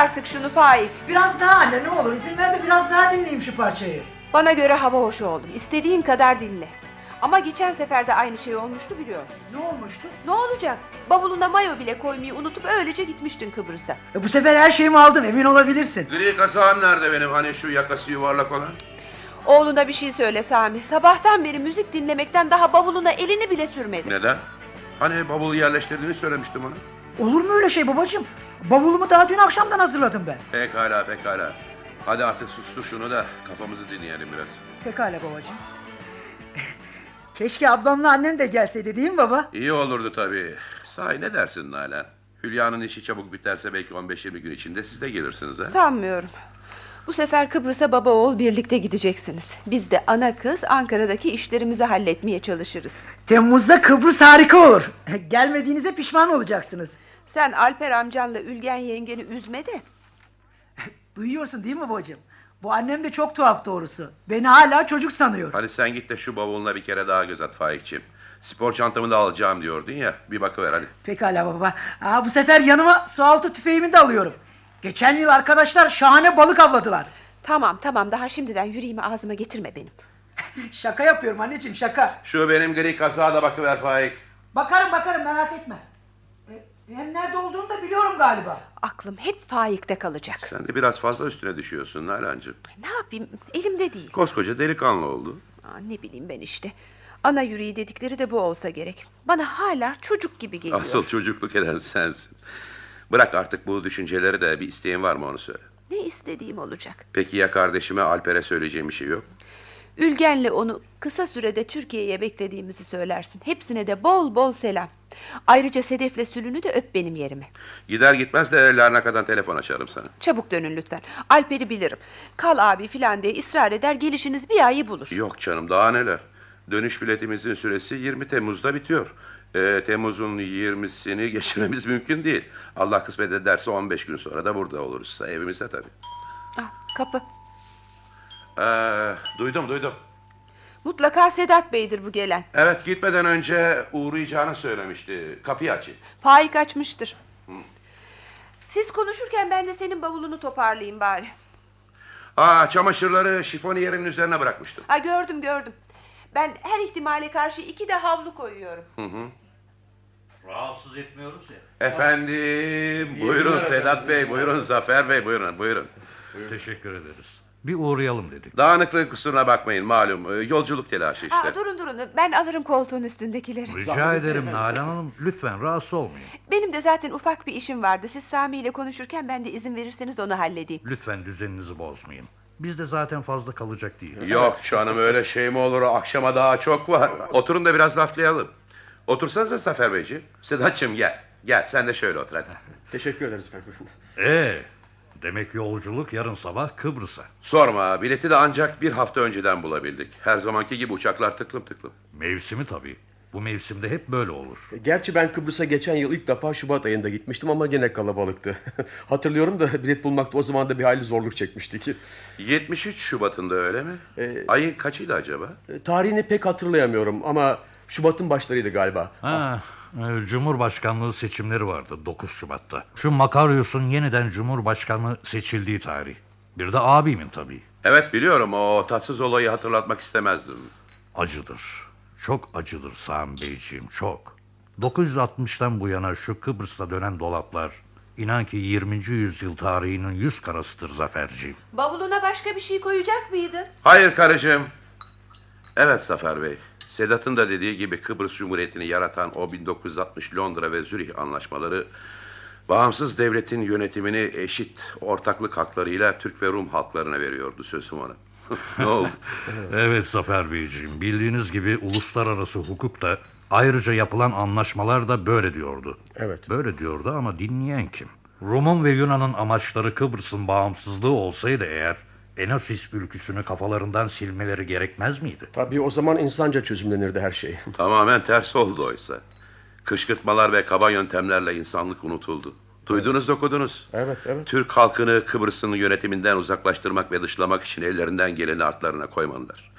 artık şunu Faik. Biraz daha anne ne olur izin ver de biraz daha dinleyeyim şu parçayı. Bana göre hava hoş oğlum. İstediğin kadar dinle. Ama geçen sefer de aynı şey olmuştu biliyorsun. Ne olmuştu? Ne olacak? Bavuluna mayo bile koymayı unutup öylece gitmiştin Kıbrıs'a. E, bu sefer her şeyimi aldın emin olabilirsin. Gri kazağım nerede benim hani şu yakası yuvarlak olan? Oğluna bir şey söyle Sami. Sabahtan beri müzik dinlemekten daha bavuluna elini bile sürmedi. Neden? Hani bavulu yerleştirdiğini söylemiştim ona. Olur mu öyle şey babacığım? Bavulumu daha dün akşamdan hazırladım ben. Pekala pekala. Hadi artık sustur şunu da kafamızı dinleyelim biraz. Pekala babacığım. Keşke ablamla annem de gelseydi değil mi baba? İyi olurdu tabii. Sahi ne dersin Nalan? Hülya'nın işi çabuk biterse belki 15-20 gün içinde siz de gelirsiniz ha? Sanmıyorum. Bu sefer Kıbrıs'a baba oğul birlikte gideceksiniz. Biz de ana kız Ankara'daki işlerimizi halletmeye çalışırız. Temmuz'da Kıbrıs harika olur. Gelmediğinize pişman olacaksınız. Sen Alper amcanla Ülgen yengeni üzme de. Duyuyorsun değil mi babacığım? Bu annem de çok tuhaf doğrusu. Beni hala çocuk sanıyor. Hadi sen git de şu bavuluna bir kere daha göz at Faikçim. Spor çantamı da alacağım diyordun ya. Bir bakıver hadi. Pekala baba. Aa, bu sefer yanıma sualtı tüfeğimi de alıyorum. Geçen yıl arkadaşlar şahane balık avladılar. Tamam tamam daha şimdiden yüreğimi ağzıma getirme benim. Şaka yapıyorum anneciğim şaka. Şu benim gri kazağa da bakıver Faik. Bakarım bakarım merak etme. Hem nerede olduğunu da biliyorum galiba. Aklım hep Faik'te kalacak. Sen de biraz fazla üstüne düşüyorsun Nalan'cığım. Ne yapayım elimde değil. Koskoca delikanlı oldu. Aa, ne bileyim ben işte. Ana yüreği dedikleri de bu olsa gerek. Bana hala çocuk gibi geliyor. Asıl çocukluk eden sensin. Bırak artık bu düşünceleri de bir isteğin var mı onu söyle. Ne istediğim olacak. Peki ya kardeşime Alper'e söyleyeceğim bir şey yok? Ülgen'le onu kısa sürede Türkiye'ye beklediğimizi söylersin. Hepsine de bol bol selam. Ayrıca Sedef'le Sülün'ü de öp benim yerime. Gider gitmez de Larnaka'dan telefon açarım sana. Çabuk dönün lütfen. Alper'i bilirim. Kal abi filan diye ısrar eder gelişiniz bir ayı bulur. Yok canım daha neler. Dönüş biletimizin süresi 20 Temmuz'da bitiyor. Ee, Temmuz'un 20'sini geçirmemiz mümkün değil. Allah kısmet ederse 15 gün sonra da burada oluruz. Evimizde tabii. Ah, kapı. Ee, duydum duydum. Mutlaka Sedat Bey'dir bu gelen. Evet gitmeden önce uğrayacağını söylemişti. Kapıyı açayım. Faik açmıştır. Siz konuşurken ben de senin bavulunu toparlayayım bari. Aa çamaşırları şifoniyerin üzerine bırakmıştım. Ha gördüm gördüm. Ben her ihtimale karşı iki de havlu koyuyorum. Rahatsız etmiyoruz ya. Efendim buyurun Sedat Bey buyurun Zafer Bey buyurun buyurun. Teşekkür ederiz. Bir uğrayalım dedik. Dağınıklığın kusuruna bakmayın malum. Ee, Yolculuk telaşı işte. Ha, durun durun ben alırım koltuğun üstündekileri. Rica ederim Nalan Hanım. Lütfen rahatsız olmayın. Benim de zaten ufak bir işim vardı. Siz Sami ile konuşurken ben de izin verirseniz onu halledeyim. Lütfen düzeninizi bozmayın. Biz de zaten fazla kalacak değiliz. Yok canım öyle şey mi olur akşama daha çok var. Oturun da biraz laflayalım. Otursanıza Zafer Beyciğim. Sedat'cığım gel. Gel sen de şöyle otur hadi. Teşekkür ederiz efendim. Ee, demek yolculuk yarın sabah Kıbrıs'a. Sorma bileti de ancak bir hafta önceden bulabildik. Her zamanki gibi uçaklar tıklım tıklım. Mevsimi tabii. Bu mevsimde hep böyle olur. Gerçi ben Kıbrıs'a geçen yıl ilk defa Şubat ayında gitmiştim ama gene kalabalıktı. Hatırlıyorum da bilet bulmakta o zaman da bir hayli zorluk çekmiştik. 73 Şubat'ında öyle mi? Ee, Ayın kaçıydı acaba? E, Tarihini pek hatırlayamıyorum ama Şubat'ın başlarıydı galiba. Ha, e, Cumhurbaşkanlığı seçimleri vardı 9 Şubat'ta. Şu Makaryos'un yeniden Cumhurbaşkanı seçildiği tarih. Bir de abimin tabii. Evet biliyorum o tatsız olayı hatırlatmak istemezdim. Acıdır. Çok acıdır Sami Beyciğim, çok. 960'tan bu yana şu Kıbrıs'ta dönen dolaplar... inan ki 20. yüzyıl tarihinin yüz karasıdır Zaferciğim. Bavuluna başka bir şey koyacak mıydın? Hayır karıcığım. Evet Zafer Bey. Sedat'ın da dediği gibi Kıbrıs Cumhuriyeti'ni yaratan o 1960 Londra ve Zürih anlaşmaları bağımsız devletin yönetimini eşit ortaklık haklarıyla Türk ve Rum halklarına veriyordu sözüm ona. ne oldu? Evet Zafer Beyciğim, bildiğiniz gibi uluslararası hukuk da ayrıca yapılan anlaşmalar da böyle diyordu. Evet. Böyle diyordu ama dinleyen kim? Rum'un ve Yunan'ın amaçları Kıbrıs'ın bağımsızlığı olsaydı eğer Enosis ülküsünü kafalarından silmeleri gerekmez miydi? Tabii o zaman insanca çözümlenirdi her şey. Tamamen ters oldu oysa. Kışkırtmalar ve kaba yöntemlerle insanlık unutuldu. Duydunuz okudunuz. Evet, evet. Türk halkını Kıbrıs'ın yönetiminden uzaklaştırmak ve dışlamak için ellerinden geleni artlarına koymalılar.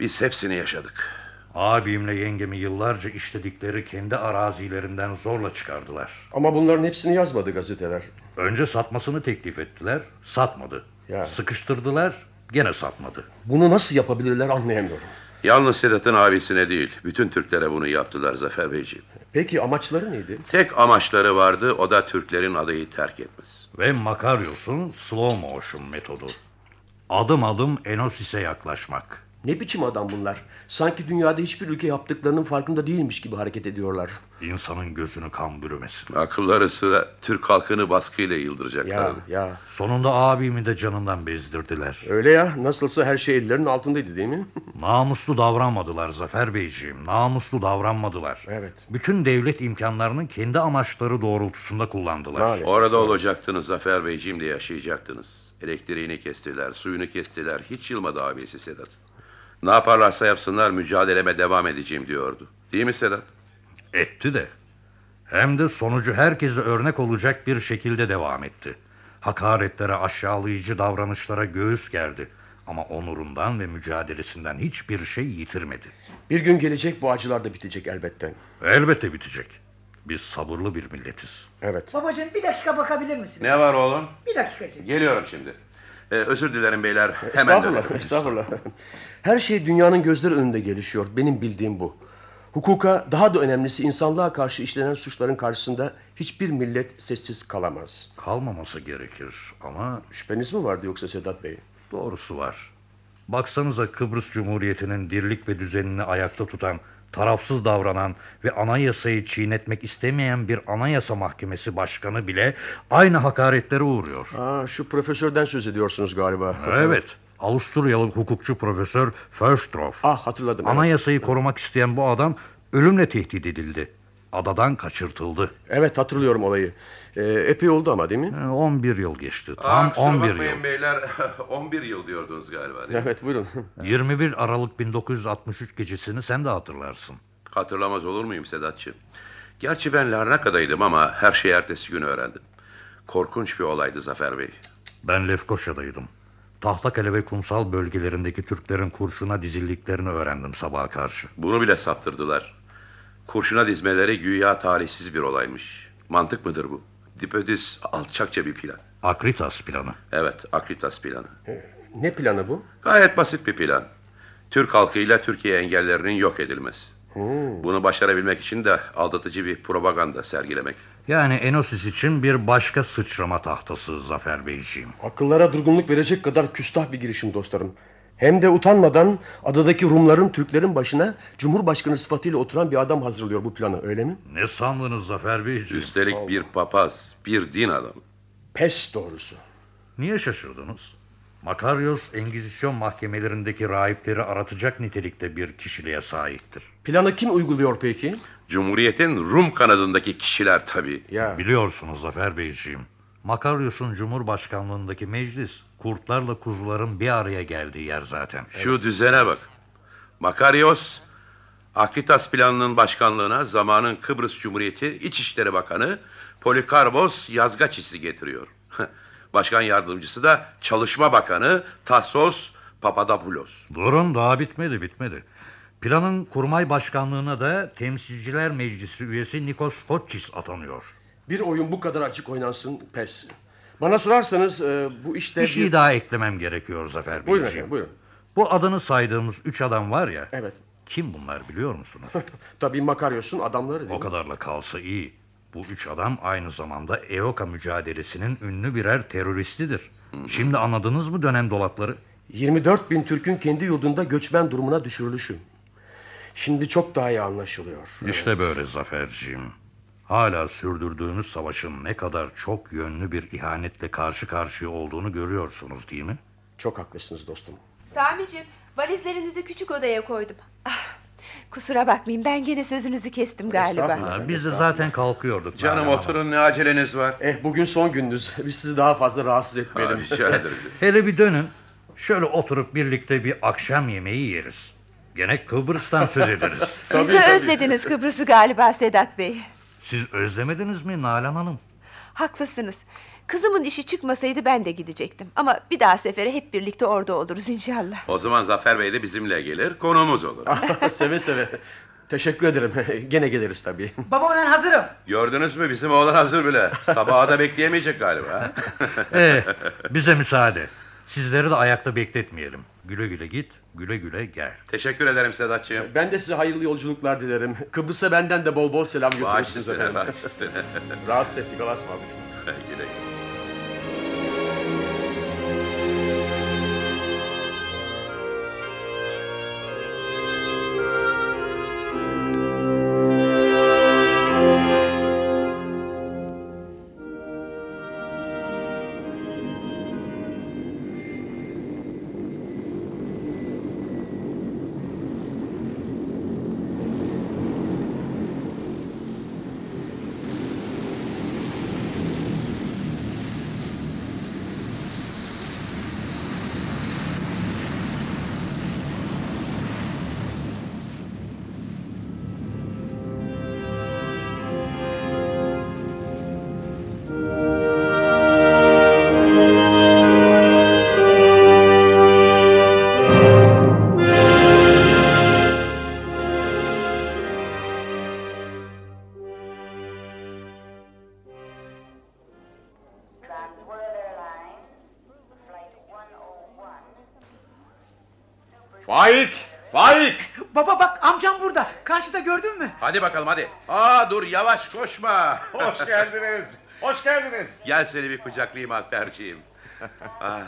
Biz hepsini yaşadık. Abimle yengemi yıllarca işledikleri kendi arazilerinden zorla çıkardılar. Ama bunların hepsini yazmadı gazeteler. Önce satmasını teklif ettiler, satmadı. Ya. Sıkıştırdılar, gene satmadı. Bunu nasıl yapabilirler anlayamıyorum. Yalnız Sedat'ın abisine değil, bütün Türklere bunu yaptılar Zafer Beyciğim. Peki amaçları neydi? Tek amaçları vardı, o da Türklerin adayı terk etmesi. Ve Makaryos'un slow motion metodu. Adım adım Enosis'e yaklaşmak. Ne biçim adam bunlar? Sanki dünyada hiçbir ülke yaptıklarının farkında değilmiş gibi hareket ediyorlar. İnsanın gözünü kan bürümesin. Akılları sıra Türk halkını baskıyla yıldıracaklar. Ya ya Sonunda abimi de canından bezdirdiler. öyle ya nasılsa her şey ellerinin altındaydı değil mi? Namuslu davranmadılar Zafer Beyciğim. Namuslu davranmadılar. Evet. Bütün devlet imkanlarını kendi amaçları doğrultusunda kullandılar. Maalesef. Orada olacaktınız Zafer Beyciğim de yaşayacaktınız. Elektriğini kestiler, suyunu kestiler. Hiç yılmadı abisi Sedat. Ne yaparlarsa yapsınlar mücadeleme devam edeceğim diyordu. Değil mi Sedat? Etti de. Hem de sonucu herkese örnek olacak bir şekilde devam etti. Hakaretlere, aşağılayıcı davranışlara göğüs gerdi. Ama onurundan ve mücadelesinden hiçbir şey yitirmedi. Bir gün gelecek bu acılar da bitecek elbette. Elbette bitecek. Biz sabırlı bir milletiz. Evet. Babacığım bir dakika bakabilir misiniz? Ne var oğlum? Bir dakikacığım. Geliyorum şimdi. Ee, özür dilerim beyler. Hemen Estağfurullah, estağfurullah. Her şey dünyanın gözleri önünde gelişiyor. Benim bildiğim bu. Hukuka, daha da önemlisi insanlığa karşı işlenen suçların karşısında hiçbir millet sessiz kalamaz. Kalmaması gerekir ama Şüpheniz mi vardı yoksa Sedat Bey? doğrusu var. Baksanıza Kıbrıs Cumhuriyeti'nin dirlik ve düzenini ayakta tutan, tarafsız davranan ve anayasayı çiğnetmek istemeyen bir anayasa mahkemesi başkanı bile aynı hakaretlere uğruyor. Aa, şu profesörden söz ediyorsunuz galiba. Evet, Avusturyalı hukukçu profesör Förstroff. Ah hatırladım. evet. Anayasayı korumak isteyen bu adam ölümle tehdit edildi. Adadan kaçırtıldı. Evet hatırlıyorum olayı. Ee, epey oldu ama değil mi? Ee, 11 yıl geçti. Aa, Tam kusura 11 bakmayın yıl. beyler. 11 yıl diyordunuz galiba. değil mi? Evet buyurun. 21 Aralık 1963 gecesini sen de hatırlarsın. Hatırlamaz olur muyum Sedatçı? Gerçi ben Larnaka'daydım ama her şeyi ertesi gün öğrendim. Korkunç bir olaydı Zafer Bey. Ben Lefkoşa'daydım. Tahtakale ve kumsal bölgelerindeki Türklerin kurşuna dizildiklerini öğrendim sabaha karşı. Bunu bile saptırdılar. Kurşuna dizmeleri güya talihsiz bir olaymış. Mantık mıdır bu? Dipödis alçakça bir plan. Akritas planı. Evet, Akritas planı. ne planı bu? Gayet basit bir plan. Türk halkıyla Türkiye engellerinin yok edilmesi. Bunu başarabilmek için de aldatıcı bir propaganda sergilemek. Yani Enosis için bir başka sıçrama tahtası Zafer Beyciğim. Akıllara durgunluk verecek kadar küstah bir girişim dostlarım. Hem de utanmadan adadaki Rumların Türklerin başına Cumhurbaşkanı sıfatıyla oturan bir adam hazırlıyor bu planı öyle mi? Ne sandınız Zafer Beyciğim? Üstelik bir papaz, bir din adamı. Pes doğrusu. Niye şaşırdınız? Makaryos Engizisyon mahkemelerindeki rahipleri aratacak nitelikte bir kişiliğe sahiptir. Planı kim uyguluyor peki? Cumhuriyetin Rum kanadındaki kişiler tabii. Ya Biliyorsunuz Zafer Beyciğim. Makaryos'un Cumhurbaşkanlığındaki meclis kurtlarla kuzuların bir araya geldiği yer zaten. Şu düzene bak. Makaryos, Akritas planının başkanlığına zamanın Kıbrıs Cumhuriyeti İçişleri Bakanı Polikarbos Yazgaçis'i getiriyor. Başkan yardımcısı da Çalışma Bakanı Tassos Papadopoulos. Durun daha bitmedi bitmedi. Planın kurmay başkanlığına da Temsilciler Meclisi üyesi Nikos Kotçis atanıyor. bir oyun bu kadar açık oynansın pes. Bana sorarsanız e, bu işte... Bir şey daha eklemem gerekiyor Zafer Buyurun Beyciğim. efendim buyurun. Bu adını saydığımız üç adam var ya. Evet. Kim bunlar biliyor musunuz? Tabii Makaryos'un adamları değil o mi? kadarla kalsa iyi. Bu üç adam aynı zamanda EOKA mücadelesinin ünlü birer teröristidir. Şimdi anladınız mı dönen dolapları? 24 bin Türk'ün kendi yurdunda göçmen durumuna düşürülüşü. Şimdi çok daha iyi anlaşılıyor. İşte böyle Zaferciğim. Hala sürdürdüğümüz savaşın ne kadar çok yönlü bir ihanetle karşı karşıya olduğunu görüyorsunuz değil mi? Çok haklısınız dostum. Sami'cim valizlerinizi küçük odaya koydum. Ah, kusura bakmayın ben gene sözünüzü kestim galiba. Ha, biz de zaten kalkıyorduk. Canım oturun ne aceleniz var? Eh bugün son gününüz. Biz sizi daha fazla rahatsız Ha, etmeyelim. rica ederim. Hele bir dönün. Şöyle oturup birlikte bir akşam yemeği yeriz. Gene Kıbrıs'tan söz ederiz. Siz Tabii, de tabii. özlediniz Kıbrıs'ı galiba Sedat Bey. Siz özlemediniz mi Nalan Hanım? Haklısınız. Kızımın işi çıkmasaydı ben de gidecektim. Ama bir daha sefere hep birlikte orada oluruz inşallah. O zaman Zafer Bey de bizimle gelir, konuğumuz olur. seve seve. Teşekkür ederim. Gene geliriz tabii. Baba ben hazırım. Gördünüz mü bizim oğlan hazır bile. Sabaha da bekleyemeyecek galiba. Ee, bize müsaade. Sizleri de ayakta bekletmeyelim. Güle güle git, güle güle gel. Teşekkür ederim Sedatçığım. Ben de size hayırlı yolculuklar dilerim. Kıbrıs'a benden de bol bol selam götürürsünüz efendim. baş üstüne. Rahatsız ettik. Ismarladık. Güle güle. Faik! Faik! Baba bak amcam burada. Karşıda gördün mü? Hadi bakalım hadi. Aa dur yavaş koşma. Hoş geldiniz. Hoş geldiniz. Gel seni bir kucaklayayım Alperciğim. ah,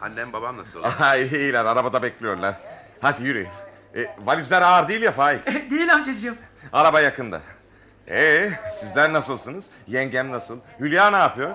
annem babam nasıl? Ay iyiler arabada bekliyorlar. Hadi yürüyün. E, valizler ağır değil ya Faik. Değil amcacığım. Araba yakında. Ee, sizler nasılsınız? Yengem nasıl? Hülya ne yapıyor?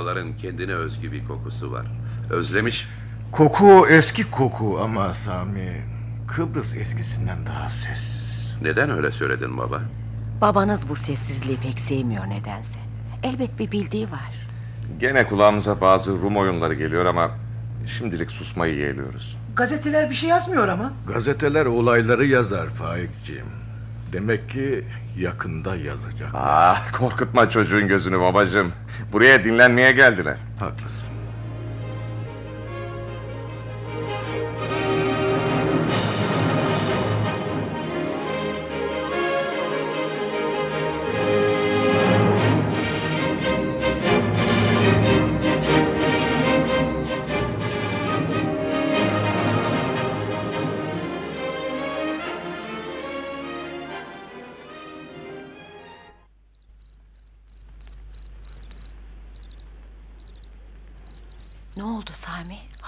Buraların kendine özgü bir kokusu var. Özlemiş. Koku eski koku ama Sami Kıbrıs eskisinden daha sessiz. Neden öyle söyledin baba? Babanız bu sessizliği pek sevmiyor nedense. Elbet bir bildiği var. Gene kulağımıza bazı Rum oyunları geliyor ama şimdilik susmayı yeğliyoruz. Gazeteler bir şey yazmıyor ama. Gazeteler olayları yazar Faikciğim. Demek ki yakında yazacak. Ah korkutma çocuğun gözünü babacığım. Buraya dinlenmeye geldiler. Haklısın.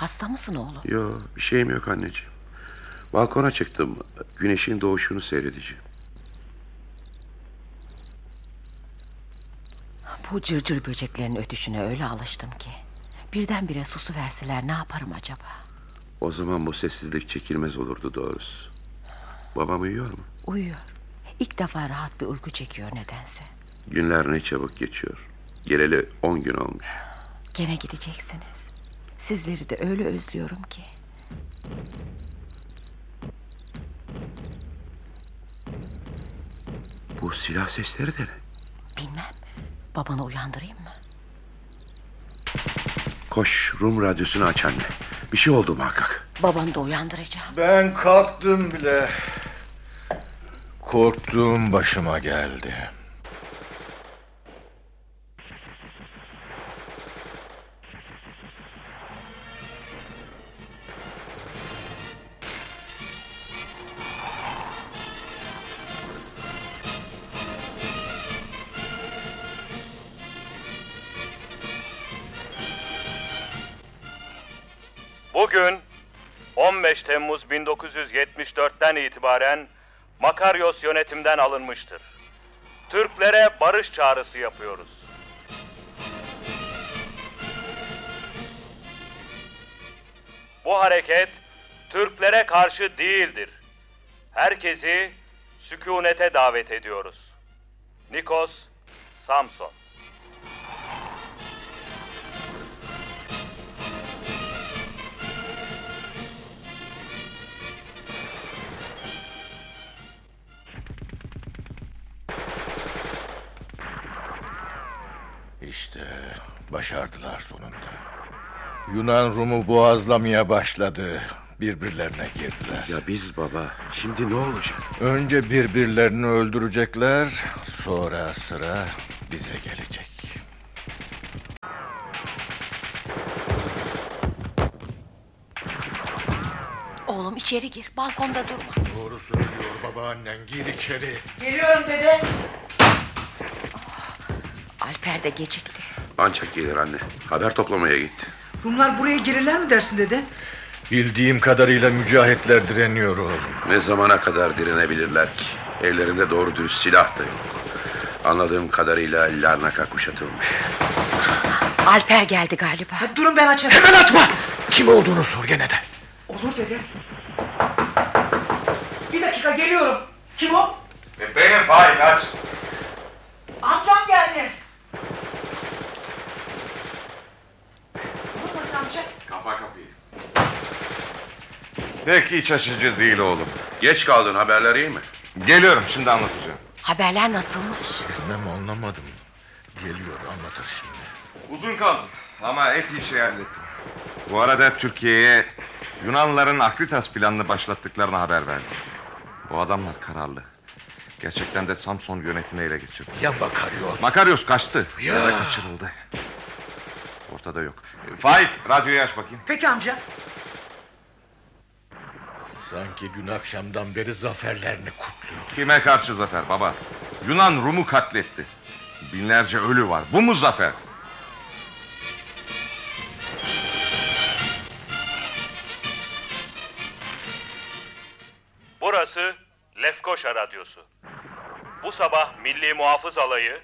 Hasta mısın oğlum? Yo bir şeyim yok anneciğim. Balkona çıktım. Güneşin doğuşunu seyredeceğim. Bu cırcır böceklerin ötüşüne öyle alıştım ki. Birdenbire susu verseler ne yaparım acaba? O zaman bu sessizlik çekilmez olurdu doğrusu. Babam uyuyor mu? Uyuyor. İlk defa rahat bir uyku çekiyor nedense. Günler ne çabuk geçiyor. Geleli on gün olmuş. Gene gideceksiniz. Sizleri de öyle özlüyorum ki. Bu silah sesleri de ne? Bilmem. Babanı uyandırayım mı? Koş Rum radyosunu aç anne. Bir şey oldu muhakkak. Babanı da uyandıracağım. Ben kalktım bile. Korktuğum başıma geldi. 15 Temmuz 1974'ten itibaren Makaryos yönetimden alınmıştır. Türklere barış çağrısı yapıyoruz. Bu hareket Türklere karşı değildir. Herkesi sükunete davet ediyoruz. Nikos Samson Başardılar sonunda. Yunan Rum'u boğazlamaya başladı. Birbirlerine girdiler. Ya biz baba şimdi ne olacak? Önce birbirlerini öldürecekler, sonra sıra bize gelecek. Oğlum içeri gir. Balkonda durma. Doğru söylüyor babaannen. Gir içeri. Geliyorum dede. Alper de gecikti. Ancak gelir anne. Haber toplamaya gitti. Rumlar buraya girirler mi dersin dede? Bildiğim kadarıyla mücahitler direniyor oğlum. Ne zamana kadar direnebilirler ki? Ellerinde doğru dürüst silah da yok. Anladığım kadarıyla Larnaka kuşatılmış. Alper geldi galiba. Hadi durun ben açarım. Hemen açma! Kim olduğunu sor gene de. Olur dede. Bir dakika geliyorum. Kim o? E, benim Faik aç. Amcam geldi. Durmasın amca. Kapa kapıyı. Pek iç açıcı değil oğlum. Geç kaldın haberler iyi mi? Geliyorum şimdi anlatacağım. Haberler nasılmış? Bilmem anlamadım. Geliyor anlatır şimdi. Uzun kaldım ama epey şey hallettim. Bu arada Türkiye'ye Yunanlıların Akritas planını başlattıklarını haber verdik. Bu adamlar kararlı. Gerçekten de Samson yönetimi ele geçirdi. Ya Makaryos? Makaryos kaçtı Ya. ya da kaçırıldı. Ortada yok. Faik radyoyu aç bakayım. Peki amca. Sanki dün akşamdan beri zaferlerini kutluyor. Kime karşı zafer baba? Yunan Rum'u katletti. Binlerce ölü var. Bu mu zafer? Burası Lefkoşa Radyosu. Bu sabah Milli Muhafız Alayı,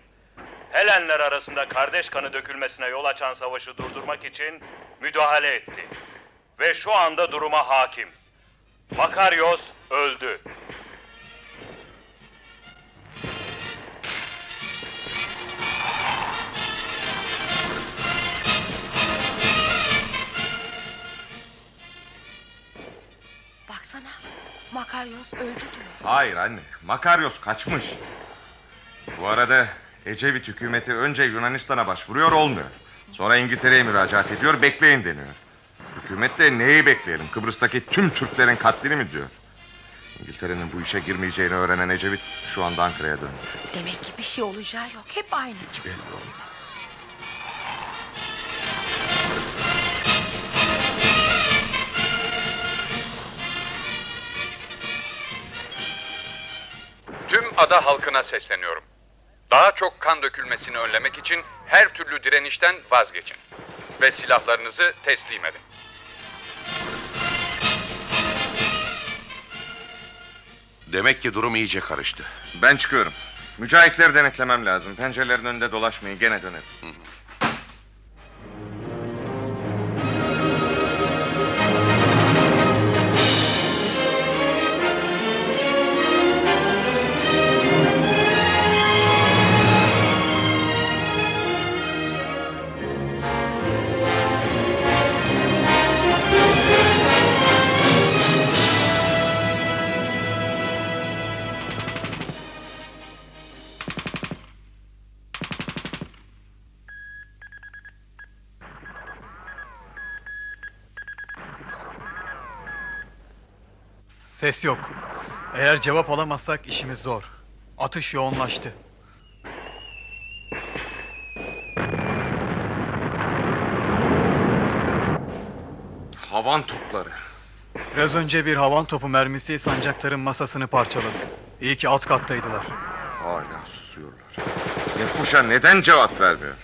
Helenler arasında kardeş kanı dökülmesine yol açan savaşı durdurmak için müdahale etti. Ve şu anda duruma hakim. Makaryos öldü. Baksana. Makaryos öldü diyor. Hayır anne. Makaryos kaçmış. Bu arada Ecevit hükümeti önce Yunanistan'a başvuruyor olmuyor. Sonra İngiltere'ye müracaat ediyor bekleyin deniyor. Hükümet de neyi bekleyelim? Kıbrıs'taki tüm Türklerin katlini mi diyor? İngiltere'nin bu işe girmeyeceğini öğrenen Ecevit şu anda Ankara'ya dönmüş. Demek ki bir şey olacağı yok. Hep aynı. Hiç belli olmaz. Tüm ada halkına sesleniyorum. Daha çok kan dökülmesini önlemek için her türlü direnişten vazgeçin. Ve silahlarınızı teslim edin. Demek ki durum iyice karıştı. Ben çıkıyorum. Mücahitleri denetlemem lazım. Pencerelerin önünde dolaşmayın gene dönerim. Ses yok. Eğer cevap alamazsak işimiz zor. Atış yoğunlaştı. Havan topları. Biraz önce bir havan topu mermisi sancaktarın masasını parçaladı. İyi ki alt kattaydılar. Hala susuyorlar. Lefkoşa neden cevap vermiyor?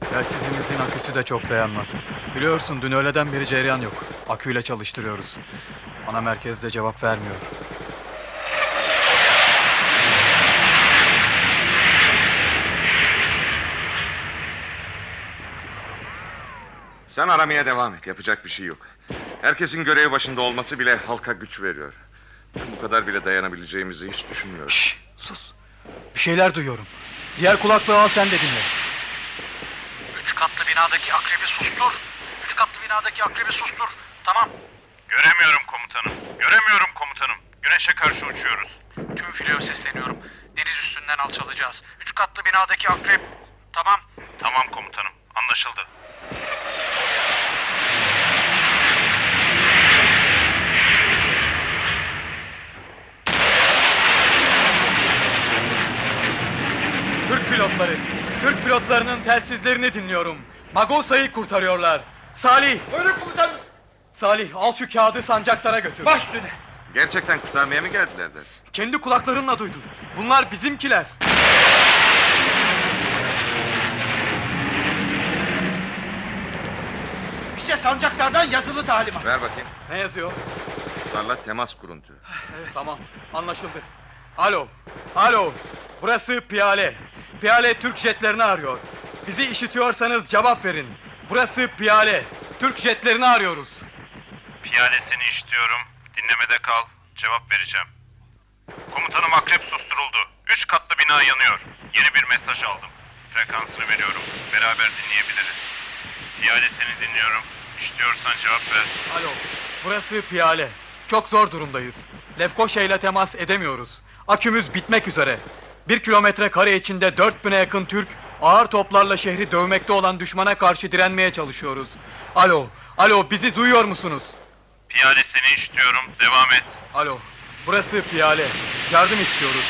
Telsizimizin aküsü de çok dayanmaz. Biliyorsun dün öğleden beri cereyan yok. Aküyle çalıştırıyoruz. Ana merkez de cevap vermiyor. Sen aramaya devam et. Yapacak bir şey yok. Herkesin görevi başında olması bile halka güç veriyor. Ben bu kadar bile dayanabileceğimizi hiç düşünmüyorum. Şşş sus. Bir şeyler duyuyorum. Diğer kulaklığı al sen de dinle. Binadaki akrebi sustur. Üç katlı binadaki akrebi sustur. Tamam. Göremiyorum komutanım. Göremiyorum komutanım. Güneşe karşı uçuyoruz. Tüm filoya sesleniyorum. Deniz üstünden alçalacağız. Üç katlı binadaki akrep. Tamam. Tamam komutanım. Anlaşıldı. Türk pilotları. Türk pilotlarının telsizlerini dinliyorum. Magosa'yı kurtarıyorlar. Salih. Buyurun komutanım. Salih al şu kağıdı sancaklara götür. Baş üstüne. Gerçekten kurtarmaya mı geldiler dersin? Kendi kulaklarınla duydun. Bunlar bizimkiler. İşte sancaklardan yazılı talimat. Ver bakayım. Ne yazıyor? Bunlarla temas kurun diyor. Evet tamam anlaşıldı. Alo. Alo. Burası Piyale. Piyale Türk jetlerini arıyor. Bizi işitiyorsanız cevap verin. Burası Piyale. Türk jetlerini arıyoruz. Piyale seni işitiyorum. Dinlemede kal. Cevap vereceğim. Komutanım akrep susturuldu. Üç katlı bina yanıyor. Yeni bir mesaj aldım. Frekansını veriyorum. Beraber dinleyebiliriz. Piyale seni dinliyorum. İşitiyorsan cevap ver. Alo. Burası Piyale. Çok zor durumdayız. Lefkoşa ile temas edemiyoruz. Akümüz bitmek üzere. Bir kilometre kare içinde 4000'e yakın Türk ağır toplarla şehri dövmekte olan düşmana karşı direnmeye çalışıyoruz. Alo. Alo bizi duyuyor musunuz? Piyale seni işitiyorum. Devam et. Alo. Burası Piyale. Yardım istiyoruz.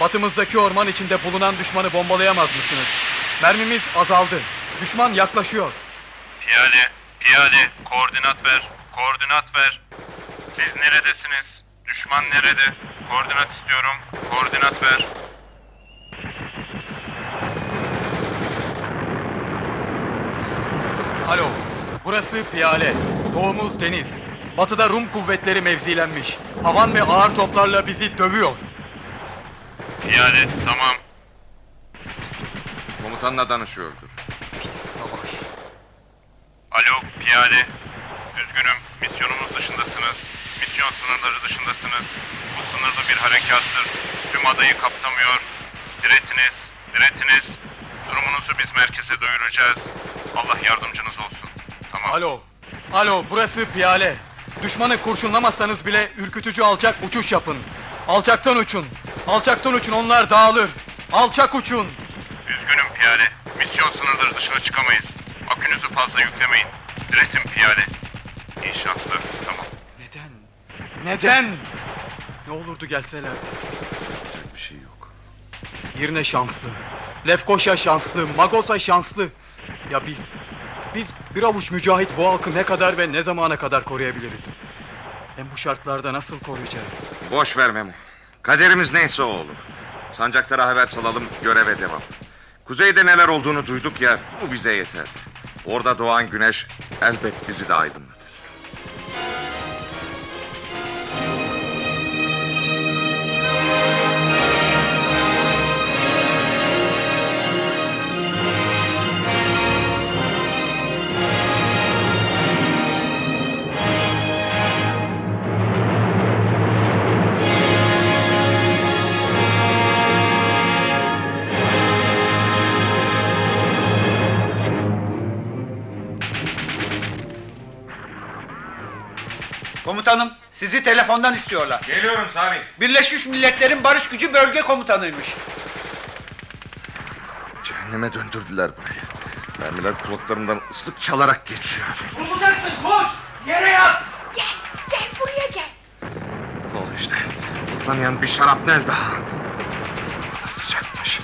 Batımızdaki orman içinde bulunan düşmanı bombalayamaz mısınız? Mermimiz azaldı. Düşman yaklaşıyor. Piyale, piyale. Koordinat ver. Koordinat ver. Siz neredesiniz? Düşman nerede? Koordinat istiyorum. Koordinat ver. Alo, burası Piyale. Doğumuz deniz. Batıda Rum kuvvetleri mevzilenmiş. Havan ve ağır toplarla bizi dövüyor. Piyale, tamam. Komutanla danışıyordur. Savaş. Alo, piyale. Üzgünüm, misyonumuz dışındasınız. Misyon sınırları dışındasınız. Bu sınırlı bir harekattır. Tüm adayı kapsamıyor. Diretiniz, diretiniz. Durumunuzu biz merkeze duyuracağız. Allah yardımcınız olsun. Tamam. Alo, alo burası Piyale. Düşmanı kurşunlamasanız bile ürkütücü alçak uçuş yapın. Alçaktan uçun. Alçaktan uçun onlar dağılır. Alçak uçun. Üzgünüm piyale. Misyon sınırları dışına çıkamayız. Akünüzü fazla yüklemeyin. Diretin piyale. İyi şanslar. Tamam. Neden? Ne olurdu gelselerdi. Bir şey yok. Birine şanslı. Lefkoşa şanslı. Magosa şanslı. Ya biz? Biz bir avuç mücahit bu halkı ne kadar ve ne zamana kadar koruyabiliriz? Hem bu şartlarda nasıl koruyacağız? Boş ver Memo. Kaderimiz neyse o olur. Sancaklara haber salalım, göreve devam. Kuzeyde neler olduğunu duyduk ya, bu bize yeter. Orada doğan güneş elbet bizi de aydınlatır. Komutanım sizi telefondan istiyorlar. Geliyorum Salih. Birleşmiş Milletler'in Barış Gücü Bölge Komutanıymış. Cehenneme döndürdüler burayı. Mermiler kulaklarımdan ıslık çalarak geçiyor. Vurulacaksın koş. Yere yat. Gel, gel buraya gel. Oldu işte. Patlamayan bir şarapnel daha. Hava sıcakmış.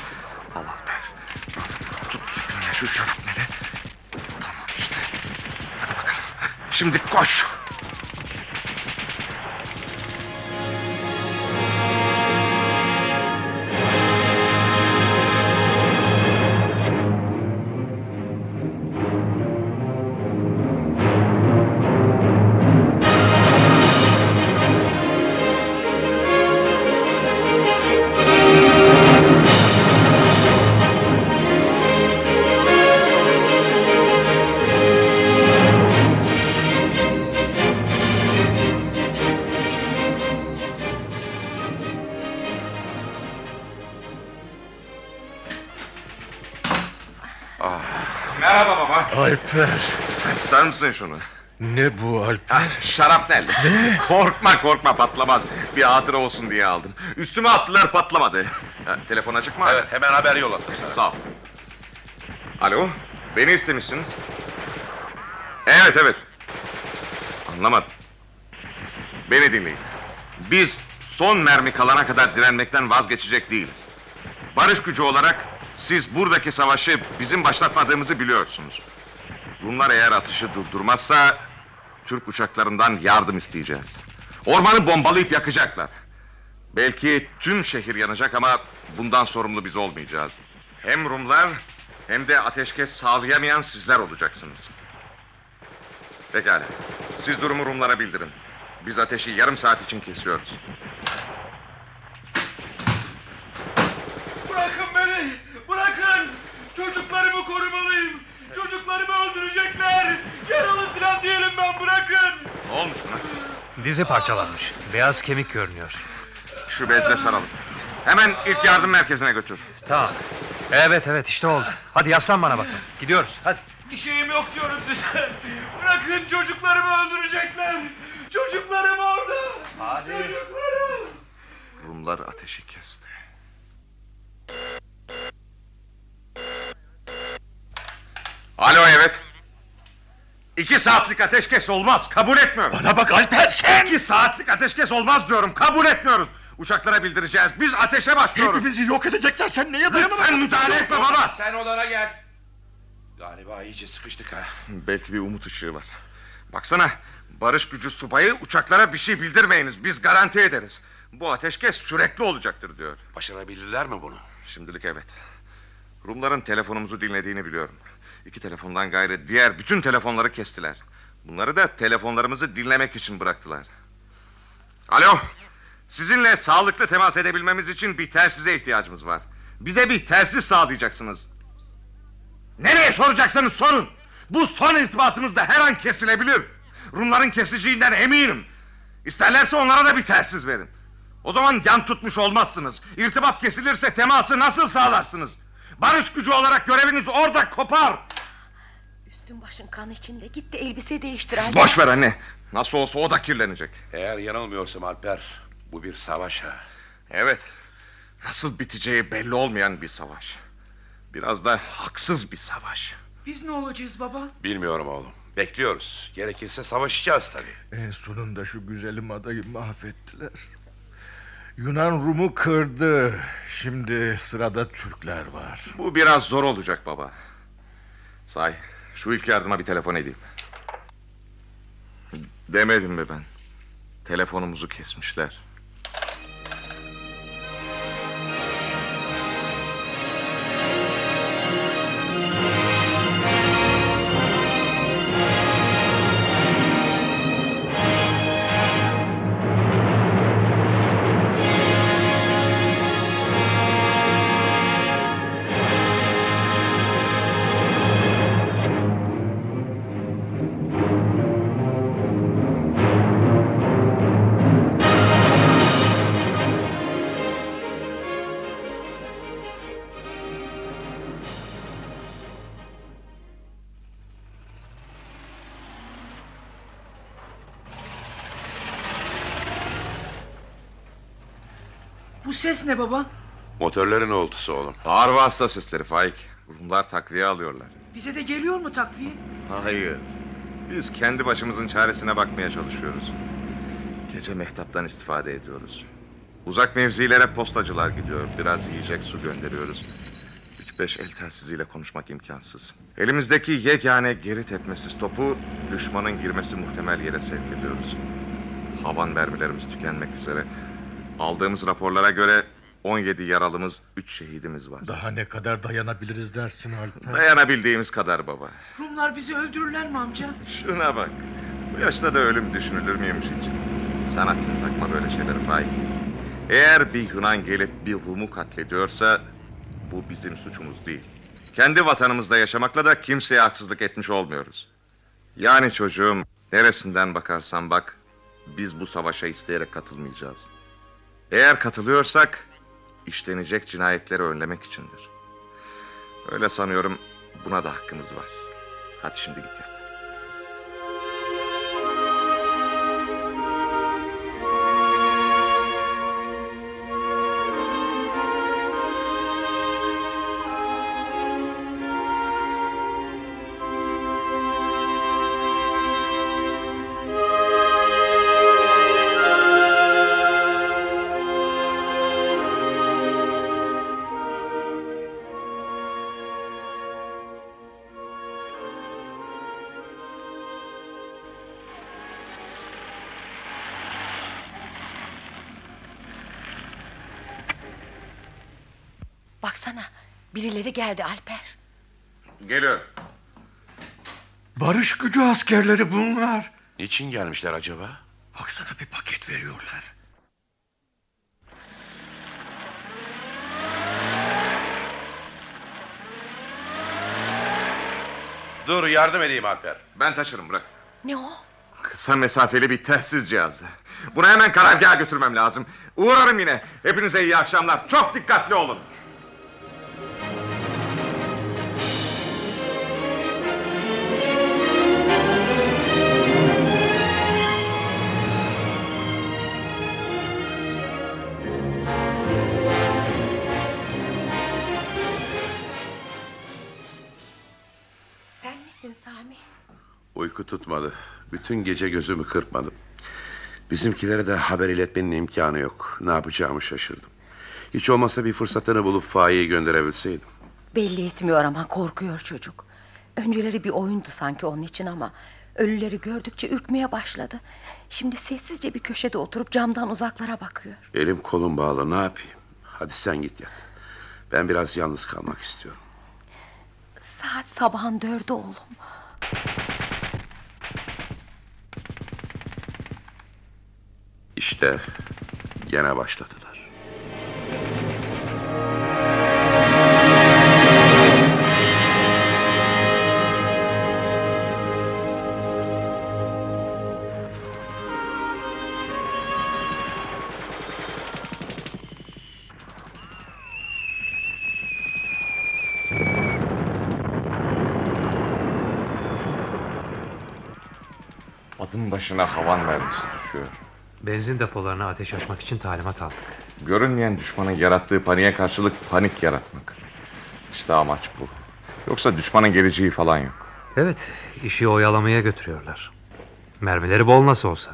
Al al ver. Al, Tut tepinle şu şarapneli. Tamam işte. Hadi bakalım. Şimdi koş. Alper. Lütfen tutar mısın şunu? Ne bu Alper? Şarapnel. Ne? Korkma korkma patlamaz. Bir hatıra olsun diye aldım. Üstüme attılar patlamadı. Ha, telefon açık mı? Evet hemen haber yollatın. Sağ ol. Alo Beni istemişsiniz. Evet evet. Anlamadım. Beni dinleyin. Biz son mermi kalana kadar direnmekten vazgeçecek değiliz. Barış gücü olarak siz buradaki savaşı bizim başlatmadığımızı biliyorsunuz. Rumlar eğer atışı durdurmazsa Türk uçaklarından yardım isteyeceğiz. Ormanı bombalayıp yakacaklar. Belki tüm şehir yanacak ama bundan sorumlu biz olmayacağız. Hem Rumlar hem de ateşkes sağlayamayan sizler olacaksınız. Pekala. Siz durumu Rumlara bildirin. Biz ateşi yarım saat için kesiyoruz. Bırakın beni! Bırakın! Çocuklarımı korumalıyım! Çocuklarımı öldürecekler! Yaralı falan değilim ben bırakın! Ne olmuş buna? Dizi parçalanmış. Beyaz kemik görünüyor. Şu bezle saralım. Hemen ilk yardım merkezine götür. Tamam. Evet evet işte oldu. Hadi yaslan bana bakın. Gidiyoruz hadi. Bir şeyim yok diyorum size! Bırakın çocuklarımı öldürecekler! Çocuklarım orada! Hadi. Çocuklarım! Rumlar ateşi kesti. Alo evet. İki saatlik ateşkes olmaz. Kabul etmiyorum. Bana bak Alper sen! İki saatlik ateşkes olmaz diyorum. Kabul etmiyoruz. Uçaklara bildireceğiz. Biz ateşe başlıyoruz. Hepimizi yok edecekler sen neye dayanamadın? Lütfen müdahale etme baba. Sen odana gel. Galiba iyice sıkıştık ha. Belki bir umut ışığı var. Baksana barış gücü subayı uçaklara bir şey bildirmeyiniz. Biz garanti ederiz. Bu ateşkes sürekli olacaktır diyor. Başarabilirler mi bunu? Şimdilik evet. Rumların telefonumuzu dinlediğini biliyorum. İki telefondan gayrı diğer bütün telefonları kestiler. Bunları da telefonlarımızı dinlemek için bıraktılar. Alo. Sizinle sağlıklı temas edebilmemiz için bir telsize ihtiyacımız var. Bize bir telsiz sağlayacaksınız. Nereye soracaksanız sorun. Bu son irtibatımız da her an kesilebilir. Rumların kesiciğinden eminim. İsterlerse onlara da bir telsiz verin. O zaman yan tutmuş olmazsınız. İrtibat kesilirse teması nasıl sağlarsınız? Barış gücü olarak göreviniz orada kopar. Üstün başın kan içinde. Git de elbise değiştir anne. Boş ver anne. Nasıl olsa o da kirlenecek. Eğer yanılmıyorsam Alper, bu bir savaş ha. Evet. Nasıl biteceği belli olmayan bir savaş. Biraz da haksız bir savaş. Biz ne olacağız baba? Bilmiyorum oğlum. Bekliyoruz. Gerekirse savaşacağız tabii. En sonunda şu güzelim adayı mahvettiler. Yunan Rum'u kırdı. Şimdi sırada Türkler var. Bu biraz zor olacak baba. Say, şu ilk yardıma bir telefon edeyim. Demedim mi ben? Telefonumuzu kesmişler. Ses ne baba? Motorların oltusu oğlum. Ağır vasıta sesleri Faik. Rumlar takviye alıyorlar. Bize de geliyor mu takviye? Hayır. Biz kendi başımızın çaresine bakmaya çalışıyoruz. Gece mehtaptan istifade ediyoruz. Uzak mevzilere postacılar gidiyor. Biraz yiyecek su gönderiyoruz. Üç beş el telsiziyle konuşmak imkansız. Elimizdeki yegane geri tepmesiz topu düşmanın girmesi muhtemel yere sevk ediyoruz. Havan mermilerimiz tükenmek üzere. Aldığımız raporlara göre 17 yaralımız, 3 şehidimiz var. Daha ne kadar dayanabiliriz dersin Alper? Dayanabildiğimiz kadar baba. Rumlar bizi öldürürler mi amca? Şuna bak. Bu yaşta da ölüm düşünülür müymüş hiç? Sen aklını takma böyle şeyleri Faik. Eğer bir Yunan gelip bir Rum'u katlediyorsa... ...bu bizim suçumuz değil. Kendi vatanımızda yaşamakla da kimseye haksızlık etmiş olmuyoruz. Yani çocuğum neresinden bakarsan bak... ...biz bu savaşa isteyerek katılmayacağız. Eğer katılıyorsak... ...işlenecek cinayetleri önlemek içindir. Öyle sanıyorum buna da hakkımız var. Hadi şimdi git yat. Birileri geldi Alper. Geliyor. Barış gücü askerleri bunlar. Niçin gelmişler acaba? Baksana bir paket veriyorlar. Dur yardım edeyim Alper. Ben taşırım bırak. Ne o? Kısa mesafeli bir telsiz cihazı. Bunu hemen karargaha götürmem lazım. Uğrarım yine. Hepinize iyi akşamlar. Çok dikkatli olun. Uyku tutmadı. Bütün gece gözümü kırpmadım. Bizimkilere de haber iletmenin imkanı yok. Ne yapacağımı şaşırdım. Hiç olmazsa bir fırsatını bulup Faik'i gönderebilseydim. Belli etmiyor ama korkuyor çocuk. Önceleri bir oyundu sanki onun için ama ölüleri gördükçe ürkmeye başladı. Şimdi sessizce bir köşede oturup camdan uzaklara bakıyor. Elim kolum bağlı ne yapayım? Hadi sen git yat. Ben biraz yalnız kalmak istiyorum. Saat sabahın dördü oğlum. İşte gene başladılar. Adım başına havan mermisi düşüyor. Benzin depolarına ateş açmak için talimat aldık. Görünmeyen düşmanın yarattığı paniğe karşılık panik yaratmak. İşte amaç bu. Yoksa düşmanın geleceği falan yok. Evet, işi oyalamaya götürüyorlar. Mermileri bol nasıl olsa.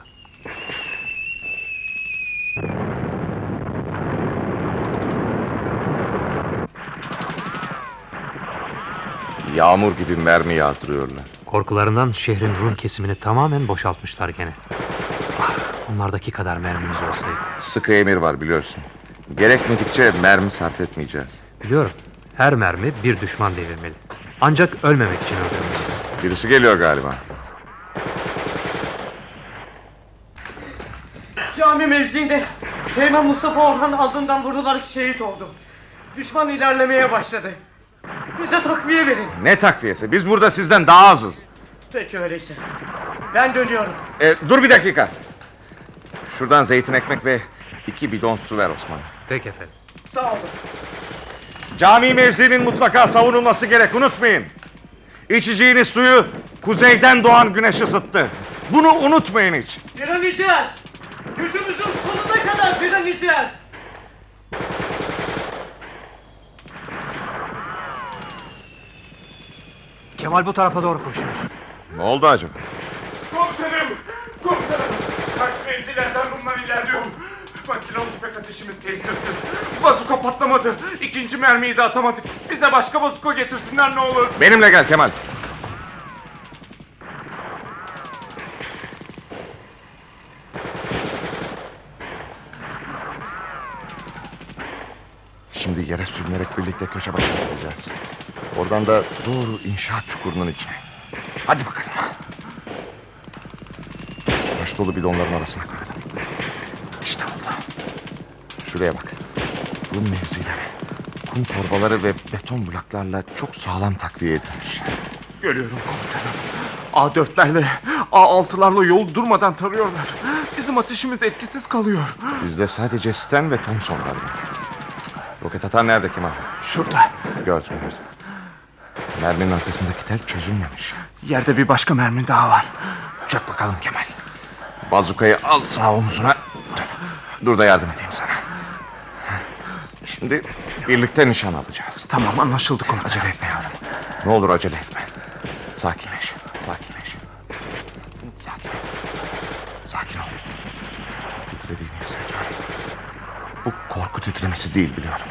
Yağmur gibi mermi yağdırıyorlar. Korkularından şehrin Rum kesimini tamamen boşaltmışlar gene. Onlardaki kadar mermimiz olsaydı. Sıkı emir var biliyorsun. Gerekmedikçe mermi sarf etmeyeceğiz. Biliyorum. Her mermi bir düşman devirmeli. Ancak ölmemek için öldürmeliyiz. Birisi geliyor galiba. Cami mevziinde Teğmen Mustafa Orhan aldığından vurularak şehit oldu. Düşman ilerlemeye başladı. Bize takviye verin. Ne takviyesi? Biz burada sizden daha azız. Peki öyleyse. Ben dönüyorum. E, dur bir dakika. Şuradan zeytin ekmek ve iki bidon su ver Osman. Peki efendim. Sağ olun. Cami mevzinin mutlaka savunulması gerek unutmayın. İçeceğiniz suyu kuzeyden doğan güneş ısıttı. Bunu unutmayın hiç. Direneceğiz. Gücümüzün sonuna kadar direneceğiz. Kemal bu tarafa doğru koşuyor. Ne oldu acaba? Komutanım! Komutanım! Karşı mevzilerden bunlar ilerliyor. Makinalı tüfek ateşimiz tesirsiz. Bazuka patlamadı. İkinci mermiyi de atamadık. Bize başka bazuka getirsinler ne olur. Benimle gel Kemal. Şimdi yere sürünerek birlikte köşe başına gideceğiz. Oradan da doğru inşaat çukurunun içine. Hadi bakalım. Taş dolu bidonların arasına koyalım. İşte oldu. Şuraya bak. Bu mevzileri, kum torbaları ve beton bloklarla çok sağlam takviye edilmiş. Görüyorum komutanım. A4'lerle, A6'larla yol durmadan tarıyorlar. Bizim ateşimiz etkisiz kalıyor. Bizde sadece Sten ve Thompson var. Roket atan nerede Kemal? Şurada. Gördüm gördüm. Merminin arkasındaki tel çözülmemiş. Yerde bir başka mermi daha var. Çök bakalım Kemal. Bazukayı al sağ omzuna. Dur, dur da yardım edeyim sana. Şimdi birlikte nişan alacağız. Tamam anlaşıldı komutanım. Acele etme yavrum. Ne olur acele etme. Sakinleş, sakinleş. Sakin ol. Sakin ol. Titrediğini hissediyorum. Bu korku titremesi değil biliyorum.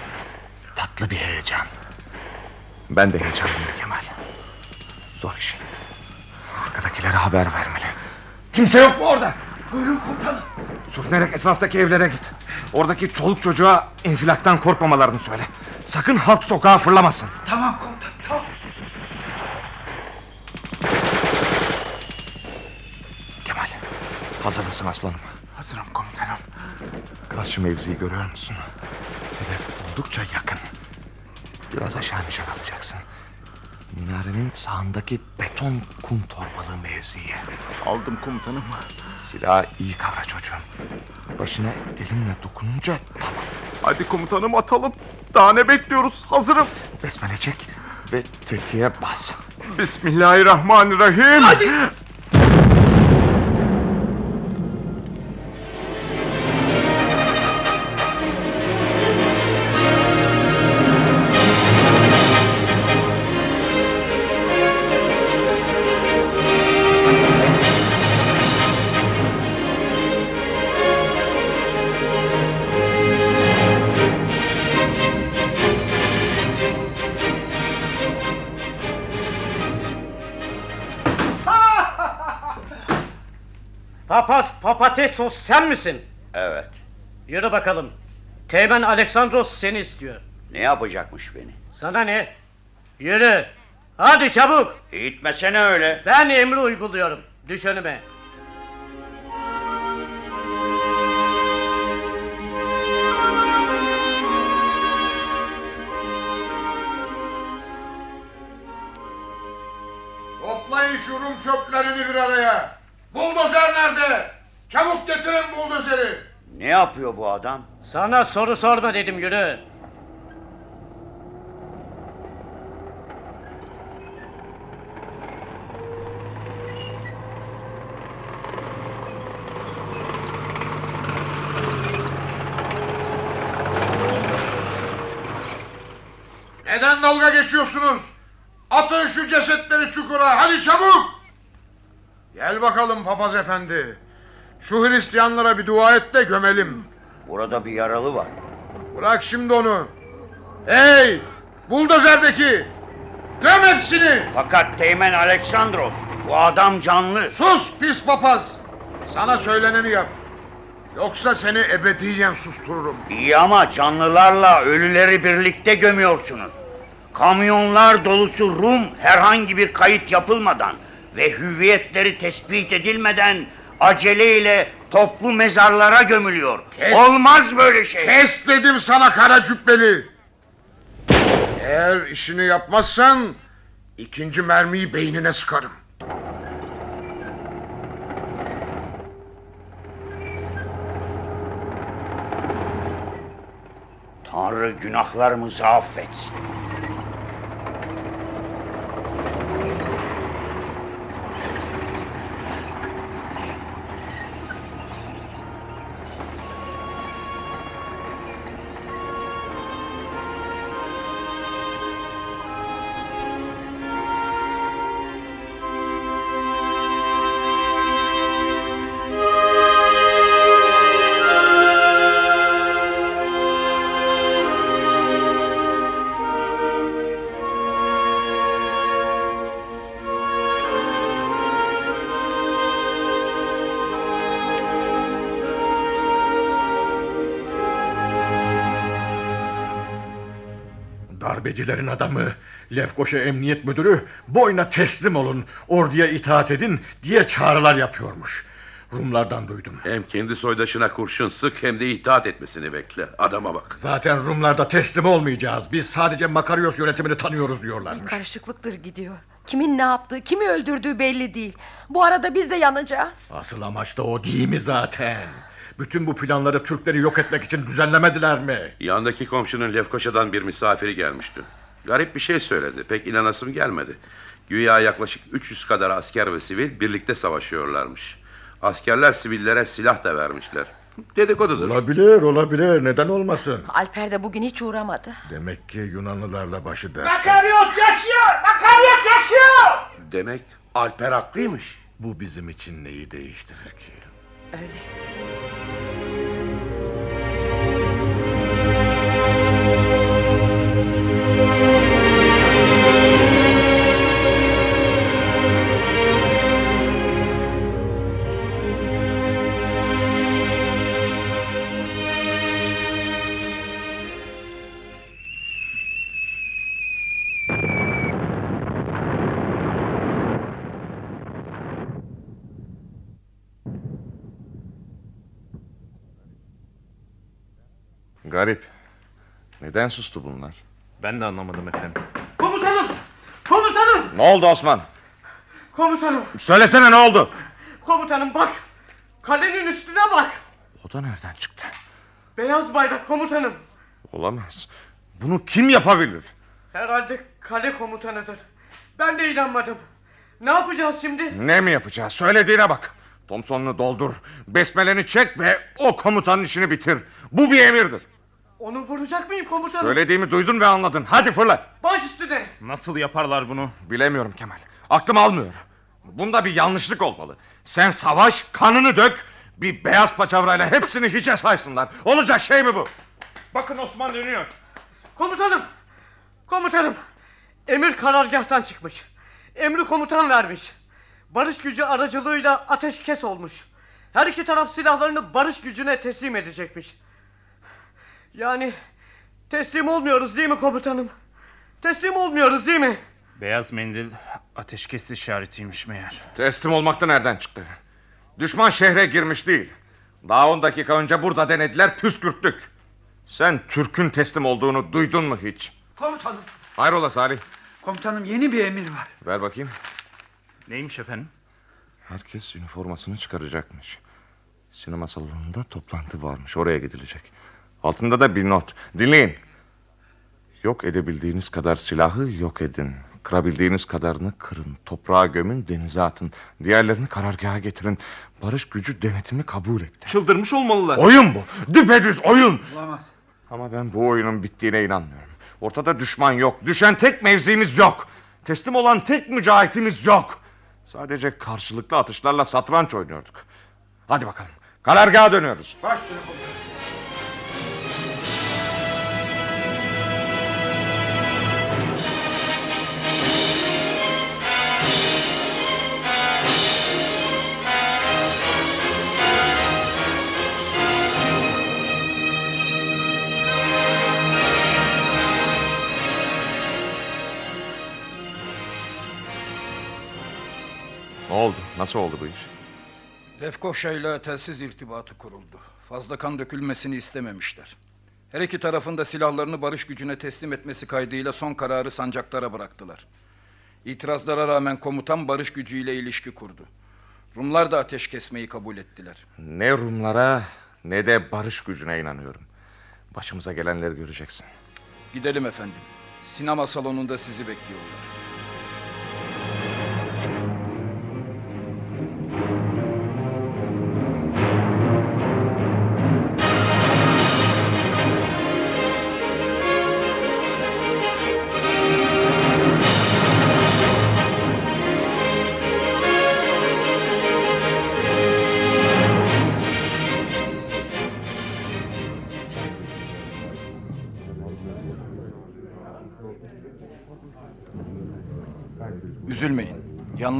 Tatlı bir heyecan. Ben de heyecanlıyım Kemal. Zor iş. Arkadakilere haber vermeli. Kimse yok mu orada? Sürünerek etraftaki evlere git. Oradaki çoluk çocuğa infilaktan korkmamalarını söyle. Sakın halk sokağa fırlamasın. Tamam komutan tamam. Kemal, hazır mısın aslanım? Hazırım komutanım. Karşı mevziyi görüyor musun? Hedef oldukça yakın. Biraz aşağı nişan alacaksın. Minarenin sağındaki beton kum torbalı mevziye. Aldım komutanım. Silahı iyi kavra çocuğum. Başına elimle dokununca tamam. Hadi komutanım atalım. Daha ne bekliyoruz? Hazırım. Besmele çek ve tetiğe bas. Bismillahirrahmanirrahim. Hadi. Papatesos sen misin? Evet. Yürü bakalım. Teğmen Aleksandros seni istiyor. Ne yapacakmış beni? Sana ne? Yürü. Hadi çabuk. İtmesene öyle. Ben emri uyguluyorum. Düş önüme. Toplayın şu Rum çöplerini bir araya. Buldozer nerede? Çabuk getirin buldozeri. Ne yapıyor bu adam? Sana soru sorma dedim yürü. Neden dalga geçiyorsunuz? Atın şu cesetleri çukura. Hadi çabuk. Gel bakalım papaz efendi. Şu Hristiyanlara bir dua et de gömelim. Burada bir yaralı var. Bırak şimdi onu. Hey! Buldozerdeki! Göm hepsini! Fakat Teğmen Aleksandros, bu adam canlı. Sus pis papaz! Sana söyleneni yap. Yoksa seni ebediyen sustururum. İyi ama canlılarla ölüleri birlikte gömüyorsunuz. Kamyonlar dolusu Rum herhangi bir kayıt yapılmadan ve hüviyetleri tespit edilmeden aceleyle toplu mezarlara gömülüyor. Kes. Olmaz böyle şey. Kes dedim sana kara cübbeli. Eğer işini yapmazsan ikinci mermiyi beynine sıkarım. Tanrı günahlarımızı affetsin. Darbecilerin adamı, Lefkoşa Emniyet Müdürü boyuna teslim olun, orduya itaat edin diye çağrılar yapıyormuş. Rumlardan duydum. Hem kendi soydaşına kurşun sık hem de itaat etmesini bekle. Adama bak. Zaten Rumlarda teslim olmayacağız. Biz sadece Makaryos yönetimini tanıyoruz diyorlarmış. Karışıklıktır gidiyor. Kimin ne yaptığı, kimi öldürdüğü belli değil. Bu arada biz de yanacağız. Asıl amaç da o değil mi zaten? Bütün bu planları Türkleri yok etmek için düzenlemediler mi? Yandaki komşunun Lefkoşa'dan bir misafiri gelmişti. Garip bir şey söyledi. Pek inanasım gelmedi. Güya yaklaşık 300 kadar asker ve sivil birlikte savaşıyorlarmış. Askerler sivillere silah da vermişler. Dedikodudur. Olabilir, olabilir. Neden olmasın? Alper de bugün hiç uğramadı. Demek ki Yunanlılarla başı da. Makaryos yaşıyor! Makaryos yaşıyor! Demek Alper haklıymış. Bu bizim için neyi değiştirir ki? Öyle. Garip. Neden sustu bunlar? Ben de anlamadım efendim. Komutanım! Komutanım! Ne oldu Osman? Komutanım! Söylesene ne oldu? Komutanım bak! Kalenin üstüne bak! O da nereden çıktı? Beyaz bayrak komutanım. Olamaz. Bunu kim yapabilir? Herhalde kale komutanıdır. Ben de inanmadım. Ne yapacağız şimdi? Ne mi yapacağız? Söylediğine bak. Thompson'unu doldur. Besmeleni çek ve o komutanın işini bitir. Bu bir emirdir. Onu vuracak mıyım komutanım? Söylediğimi duydun ve anladın. Hadi fırla. Baş üstüne. Nasıl yaparlar bunu? Bilemiyorum Kemal. Aklım almıyor. Bunda bir yanlışlık olmalı. Sen savaş, kanını dök. Bir beyaz paçavrayla hepsini hiçe saysınlar. Olacak şey mi bu? Bakın Osman dönüyor. Komutanım! Komutanım! Emir karargahtan çıkmış. Emri komutan vermiş. Barış gücü aracılığıyla ateşkes olmuş. Her iki taraf silahlarını barış gücüne teslim edecekmiş. Yani teslim olmuyoruz değil mi komutanım? Teslim olmuyoruz değil mi? Beyaz mendil ateşkes işaretiymiş meğer. Teslim olmakta nereden çıktı? Düşman şehre girmiş değil. Daha on dakika önce burada denediler püskürttük. Sen Türk'ün teslim olduğunu duydun mu hiç? Komutanım. Hayrola Salih? Komutanım yeni bir emir var. Ver bakayım. Neymiş efendim? Herkes üniformasını çıkaracakmış. Sinema salonunda toplantı varmış. Oraya gidilecek. Altında da bir not. Dinleyin. Yok edebildiğiniz kadar silahı yok edin. Kırabildiğiniz kadarını kırın. Toprağa gömün, denize atın. Diğerlerini karargaha getirin. Barış gücü denetimi kabul etti. Çıldırmış olmalılar. Oyun bu. Düpedüz oyun. Olamaz. Ama ben bu oyunun bittiğine inanmıyorum. Ortada düşman yok. Düşen tek mevzimiz yok. Teslim olan tek mücahitimiz yok. Sadece karşılıklı atışlarla satranç oynuyorduk. Hadi bakalım. Karargaha dönüyoruz. Baş Ne oldu? Nasıl oldu bu iş? Lefkoşa ile telsiz irtibatı kuruldu. Fazla kan dökülmesini istememişler. Her iki tarafın da silahlarını barış gücüne teslim etmesi kaydıyla son kararı sancaklara bıraktılar. İtirazlara rağmen komutan barış gücüyle ilişki kurdu. Rumlar da ateş kesmeyi kabul ettiler. Ne Rumlara ne de barış gücüne inanıyorum. Başımıza gelenleri göreceksin. Gidelim efendim. Sinema salonunda sizi bekliyorlar.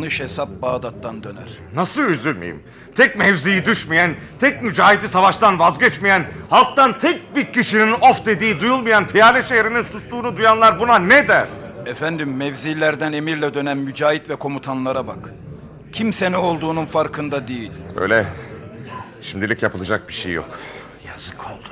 Yanlış hesap Bağdat'tan döner. Nasıl üzülmeyeyim? Tek mevziyi düşmeyen, tek mücahidi savaştan vazgeçmeyen, halktan tek bir kişinin of dediği duyulmayan Piyale şehrinin sustuğunu duyanlar buna ne der? Efendim mevzilerden emirle dönen mücahit ve komutanlara bak. Kimse ne olduğunun farkında değil. Öyle. Şimdilik yapılacak bir şey yok. Yazık oldu.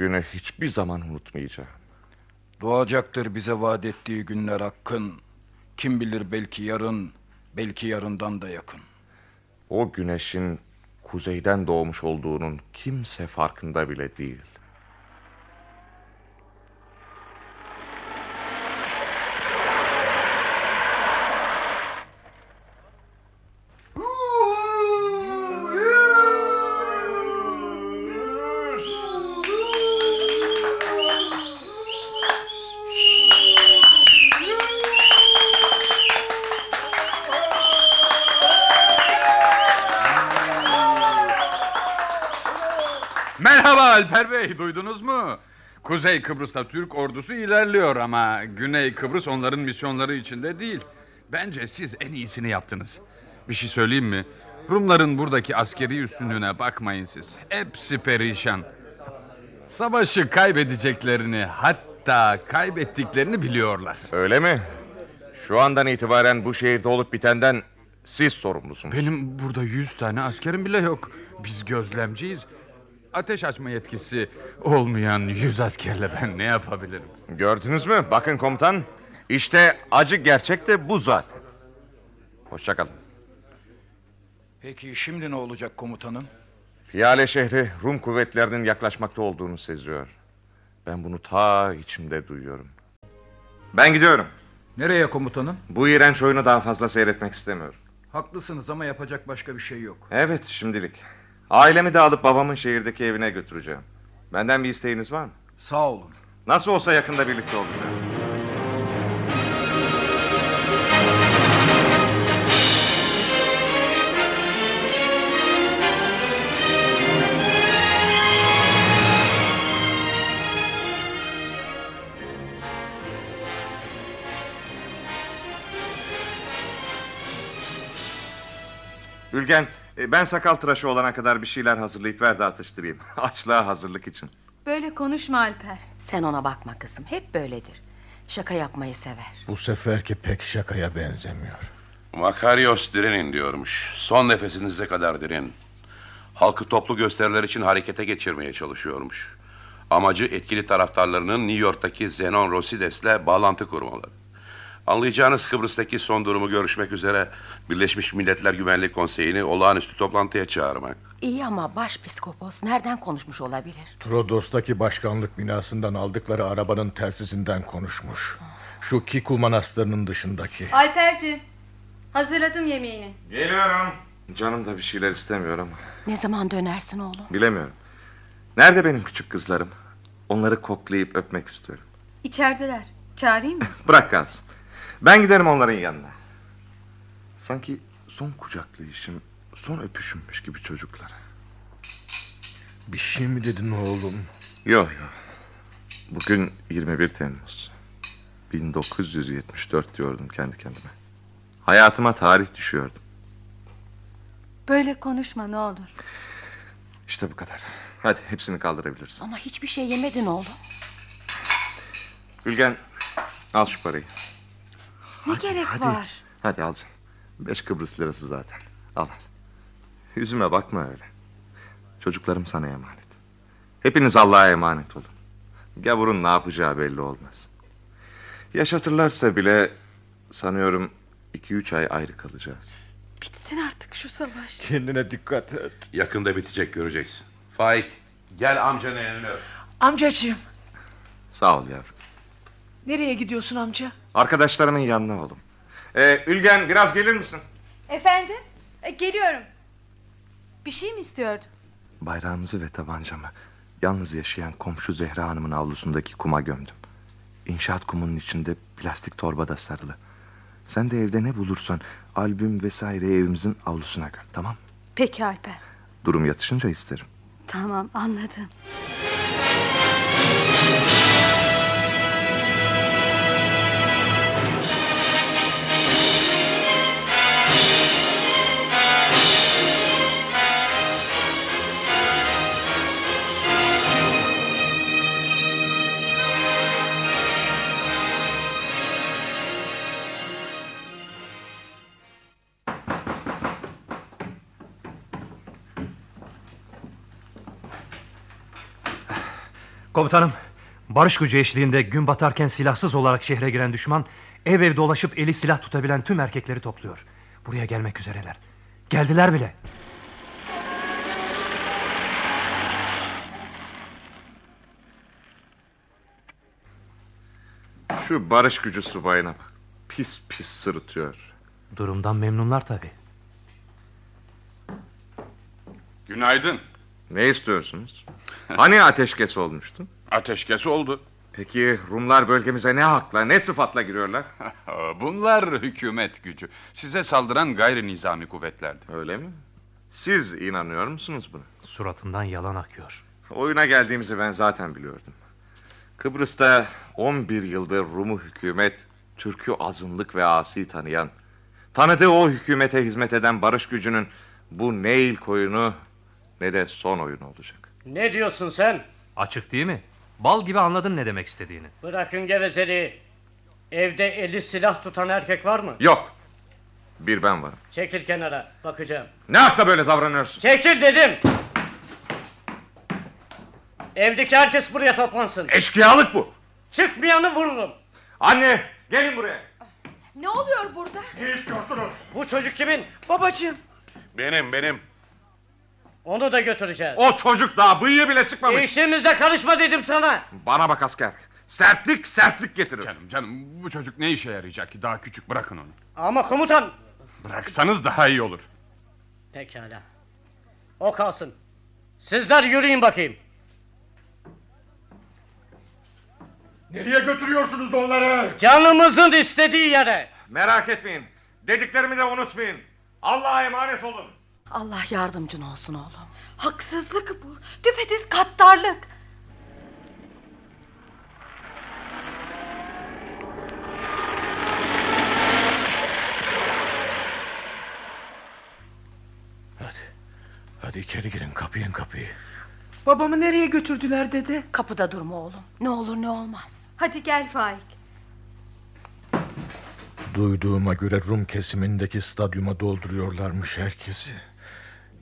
Bugünü hiçbir zaman unutmayacağım. Doğacaktır bize vaat ettiği günler hakkın. Kim bilir belki yarın, belki yarından da yakın. O güneşin kuzeyden doğmuş olduğunun kimse farkında bile değil. Alper Bey, duydunuz mu? Kuzey Kıbrıs'ta Türk ordusu ilerliyor ama Güney Kıbrıs onların misyonları içinde değil. Bence siz en iyisini yaptınız. Bir şey söyleyeyim mi? Rumların buradaki askeri üstünlüğüne bakmayın siz. Hepsi perişan. Savaşı kaybedeceklerini hatta kaybettiklerini biliyorlar. Öyle mi? Şu andan itibaren bu şehirde olup bitenden siz sorumlusunuz. Benim burada yüz tane askerim bile yok. Biz gözlemciyiz. Ateş açma yetkisi olmayan yüz askerle ben ne yapabilirim? Gördünüz mü? Bakın komutan. İşte acı gerçek de bu zaten. Hoşçakalın. Peki şimdi ne olacak komutanım? Piyale şehri Rum kuvvetlerinin yaklaşmakta olduğunu seziyor. Ben bunu ta içimde duyuyorum. Ben gidiyorum. Nereye komutanım? Bu iğrenç oyunu daha fazla seyretmek istemiyorum. Haklısınız ama yapacak başka bir şey yok. Evet şimdilik. Ailemi de alıp babamın şehirdeki evine götüreceğim. Benden bir isteğiniz var mı? Sağ olun. Nasıl olsa yakında birlikte olacağız. Ülgen, ben sakal tıraşı olana kadar bir şeyler hazırlayıp ver de atıştırayım. Açlığa hazırlık için. Böyle konuşma Alper. Sen ona bakma kızım. Hep böyledir. Şaka yapmayı sever. Bu seferki pek şakaya benzemiyor. Makarios direnin diyormuş. Son nefesinize kadar direnin. Halkı toplu gösteriler için harekete geçirmeye çalışıyormuş. Amacı etkili taraftarlarının New York'taki Zenon Rosides'le bağlantı kurmaları. Anlayacağınız Kıbrıs'taki son durumu görüşmek üzere Birleşmiş Milletler Güvenlik Konseyi'ni olağanüstü toplantıya çağırmak. İyi ama başpiskopos nereden konuşmuş olabilir? Trodos'taki başkanlık binasından aldıkları arabanın telsizinden konuşmuş. Şu Kiku Manastırı'nın dışındaki. Alperci, hazırladım yemeğini. Geliyorum. Canım da bir şeyler istemiyor ama Ne zaman dönersin oğlum? bilemiyorum. Nerede benim küçük kızlarım? Onları koklayıp öpmek istiyorum. İçerideler. Çağırayım mı? Bırak kalsın. Ben giderim onların yanına. Sanki son kucaklayışım, son öpüşümmüş gibi çocuklara. Bir şey mi dedin oğlum? Yok yok. Bugün 21 Temmuz. 1974 diyordum kendi kendime. Hayatıma tarih düşüyordum. Böyle konuşma ne olur. İşte bu kadar. Hadi hepsini kaldırabilirsin. Ama hiçbir şey yemedin oğlum. Gülgen al şu parayı. Ne gerek hadi. var? Hadi al canım. Beş Kıbrıs lirası zaten. Al al. Yüzüme bakma öyle. Çocuklarım sana emanet. Hepiniz Allah'a emanet olun. Gavurun ne yapacağı belli olmaz. Yaşatırlarsa bile sanıyorum iki üç ay ayrı kalacağız. Bitsin artık şu savaş. Kendine dikkat et. Yakında bitecek göreceksin. Faik gel amcanın elini öp. Amcacığım Sağ ol yavrum. nereye gidiyorsun amca? Arkadaşlarımın yanına oğlum. Ee, Ülgen biraz gelir misin? Efendim? E, geliyorum. Bir şey mi istiyordun? Bayrağımızı ve tabancamı yalnız yaşayan komşu Zehra Hanım'ın avlusundaki kuma gömdüm. İnşaat kumunun içinde plastik torbada sarılı. Sen de evde ne bulursan albüm vesaire evimizin avlusuna göm tamam Peki Alper. Durum yatışınca isterim. Tamam anladım. Komutanım, barış gücü eşliğinde gün batarken silahsız olarak şehre giren düşman... ...ev ev dolaşıp eli silah tutabilen tüm erkekleri topluyor. Buraya gelmek üzereler. Geldiler bile. Şu barış gücü subayına bak. Pis pis sırıtıyor. Durumdan memnunlar tabii. Günaydın. Ne istiyorsunuz? Hani ateşkes olmuştu? Ateşkes oldu. Peki Rumlar bölgemize ne hakla, ne sıfatla giriyorlar? Bunlar hükümet gücü. Size saldıran gayri nizami kuvvetlerdi. Öyle mi? Siz inanıyor musunuz buna? Suratından yalan akıyor. Oyuna geldiğimizi ben zaten biliyordum. Kıbrıs'ta 11 yıldır Rum'u hükümet, Türk'ü azınlık ve asi tanıyan, tanıdığı o hükümete hizmet eden barış gücünün bu ne ilk oyunu ne de son oyunu olacak. Ne diyorsun sen? Açık değil mi? Bal gibi anladın ne demek istediğini. Bırakın gevezeliği. Evde eli silah tutan erkek var mı? Yok. Bir ben varım. Çekil kenara bakacağım. Ne hakla böyle davranıyorsun? Çekil dedim. Evdeki herkes buraya toplansın. Eşkıyalık bu. Çıkmayanı vururum. Anne gelin buraya. Ne oluyor burada? Ne istiyorsunuz? Bu çocuk kimin? Babacığım. Benim benim. Onu da götüreceğiz. O çocuk daha bıyığı bile çıkmamış. İşimize karışma dedim sana. Bana bak asker. Sertlik sertlik getirir. Canım canım bu çocuk ne işe yarayacak ki? Daha küçük bırakın onu. Ama komutan. Bıraksanız daha iyi olur. Pekala. O kalsın. Sizler yürüyün bakayım. Nereye götürüyorsunuz onları? Canımızın istediği yere. Merak etmeyin. Dediklerimi de unutmayın. Allah'a emanet olun. Allah yardımcın olsun oğlum. Haksızlık bu. Düpedüz kattarlık. Hadi içeri girin kapayın kapıyı. Babamı nereye götürdüler dede? Kapıda durma oğlum. Ne olur ne olmaz. Hadi gel Faik. Duyduğuma göre Rum kesimindeki stadyuma dolduruyorlarmış herkesi.